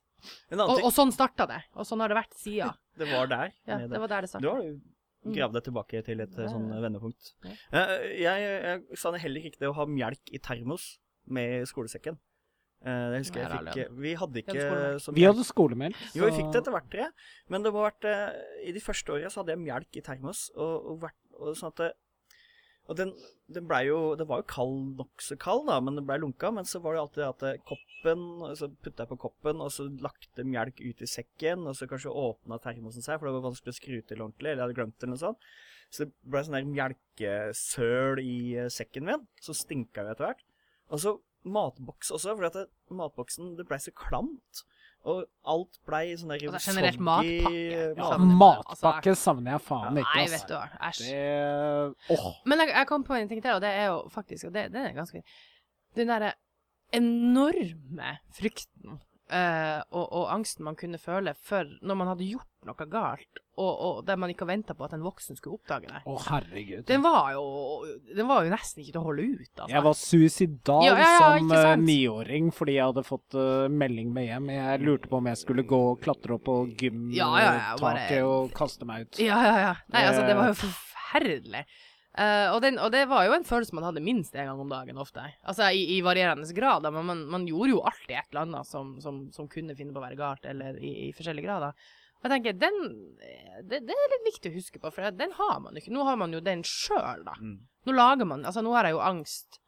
Og, og sånn starta det, og sånn har det vært siden. det var der. Ja, nede. det var der det Du har jo gravd deg tilbake til et mm. Sånn vendepunkt. Ja. Eh, Jeg, jeg savner heller ikke det å ha melk i termos med skolesekken. Eh, Jeg husker jeg fikk Vi hadde Vi ikke hadde skolemelk. så Vi hadde skolemelk. Jo, vi fikk det etter hvert, tre. Men det må ha vært eh, I de første åra så hadde jeg melk i termos, og, og, og sånn at det, Og den, den blei jo Det var jo kald, nokså kald, da, men den blei lunka. Men så var det alltid at eh, koppen Så putta jeg på koppen, og så lagte melk ut i sekken, og så kanskje åpna termosen seg, for det var vanskelig å skru til ordentlig, eller jeg hadde glemt det, eller noe sånt. Så det ble sånn der melkesøl i eh, sekken min. Så stinka jo etter hvert. Og så matboks også, for at det, matboksen det blei så klamt. Og alt blei sånn der Altså, generelt matpakke. Ja, Savner- Matpakke savner jeg faen ikke, Nei, vet du hva. Æsj. Det Åh. Men jeg, jeg kom på en ting til, og det er jo faktisk Og det, det er ganske Den derre enorme frykten eh, og, og angsten man kunne føle for når man hadde gjort noe galt, og, og der man ikke venta på at en voksen skulle oppdage det. Å, herregud. Den var jo Den var jo nesten ikke til å holde ut, altså. Jeg var suicidal Ja, ja, ja, som eh, niåring fordi jeg hadde fått uh, melding med hjem. Jeg lurte på om jeg skulle gå og klatre opp på ja, bare- og kaste meg ut. Ja, ja, ja. Nei, altså, det var jo Eh. forferdelig. Uh, og, den, og det var jo en følelse man hadde minst en gang om dagen ofte. Altså i, i varierende grad, men man, man gjorde jo alltid et eller annet som, som, som kunne finne på å være galt, eller i, i forskjellige grader. Og jeg tenker, den, det, det er litt viktig å huske på, for den har man jo ikke. Nå har man jo den sjøl, da. Mm. Nå lager man Altså, nå har jeg jo angst.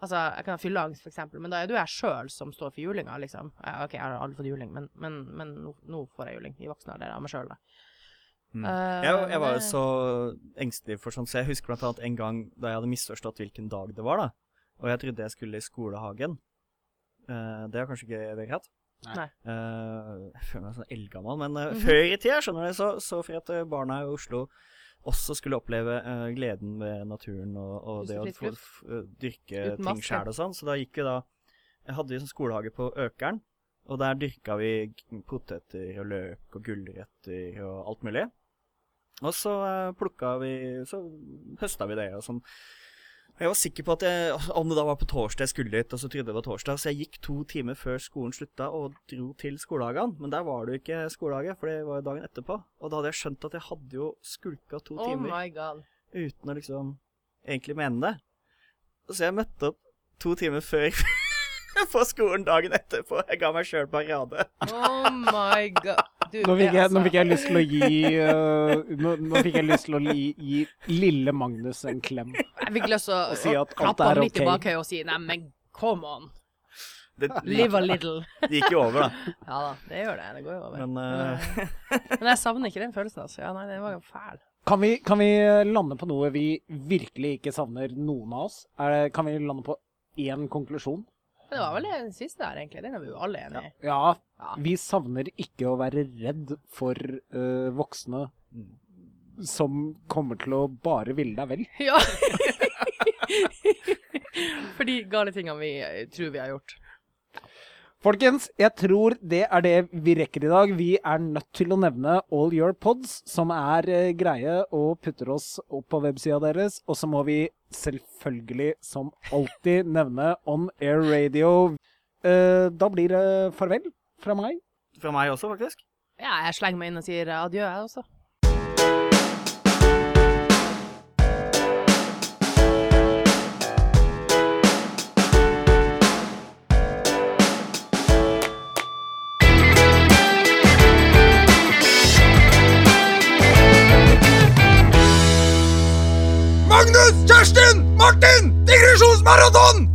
Altså, jeg kan ha fylleangst, for eksempel, men da er det jo jeg sjøl som står for julinga, liksom. Jeg, OK, jeg har aldri fått juling, men, men, men nå, nå får jeg juling i voksen alder av meg sjøl, da. Mm. Uh, Jeg, jeg var jo så engstelig for sånt, så jeg husker blant annet en gang da jeg hadde misforstått hvilken dag det var, da. Og jeg trodde jeg skulle i skolehagen. Uh, det har kanskje ikke dere hatt? Nei. Uh, jeg føler meg sånn eldgammel, men Mhm. før i tida, skjønner du, så, så for at eh, barna i Oslo også skulle oppleve uh, gleden ved naturen og, og det å få dyrke ting sjæl og sånn. Så da gikk vi da Jeg hadde vi sånn skolehage på Økeren, og der dyrka vi poteter og løk og gulrøtter og alt mulig. Og så uh, plukka vi Så høsta vi det og sånn. Jeg var sikker på at jeg, om det da var på torsdag jeg skulle dit, og så trodde jeg det var torsdag, så jeg gikk to timer før skolen slutta og dro til skolehagen. Men der var det jo ikke skolehage, for det var jo dagen etterpå. Og da hadde jeg skjønt at jeg hadde jo skulka to Oh timer my god. uten å liksom egentlig mene det. Så jeg møtte opp to timer før på skolen dagen etterpå. Jeg ga meg sjøl parade. Oh my god. Du, Nå fikk, jeg, nå altså. fikk jeg lyst til å gi uh, nå, nå fikk jeg lyst til å gi, gi lille Magnus en klem. Jeg fikk lyst til å, si at alt er ok. Tilbake og si nei, men come on. Det, Live a little. det gikk jo over, da. Ja da, det gjør det. Det går jo over. Men, Men, eh, men jeg savner ikke den følelsen, altså. Ja, nei, den var jo fæl. Kan vi, kan vi lande på noe vi virkelig ikke savner, noen av oss? Er det, kan vi lande på én konklusjon? Men det var vel den siste der, egentlig. Den er vi jo alle enig i. Ja, Ja. vi savner ikke å være redd for uh, voksne som kommer til å bare ville deg vel. Ja. For de gale tingene vi tror vi har gjort. Folkens, jeg tror det er det vi rekker i dag. Vi er nødt til å nevne All Your Pods, som er eh, greie og putter oss opp på websida deres. Og så må vi selvfølgelig, som alltid, nevne On Air Radio. Eh, da blir det farvel fra meg. fra meg også, faktisk. Ja, jeg slenger meg inn og sier adjø, jeg også. Magnus,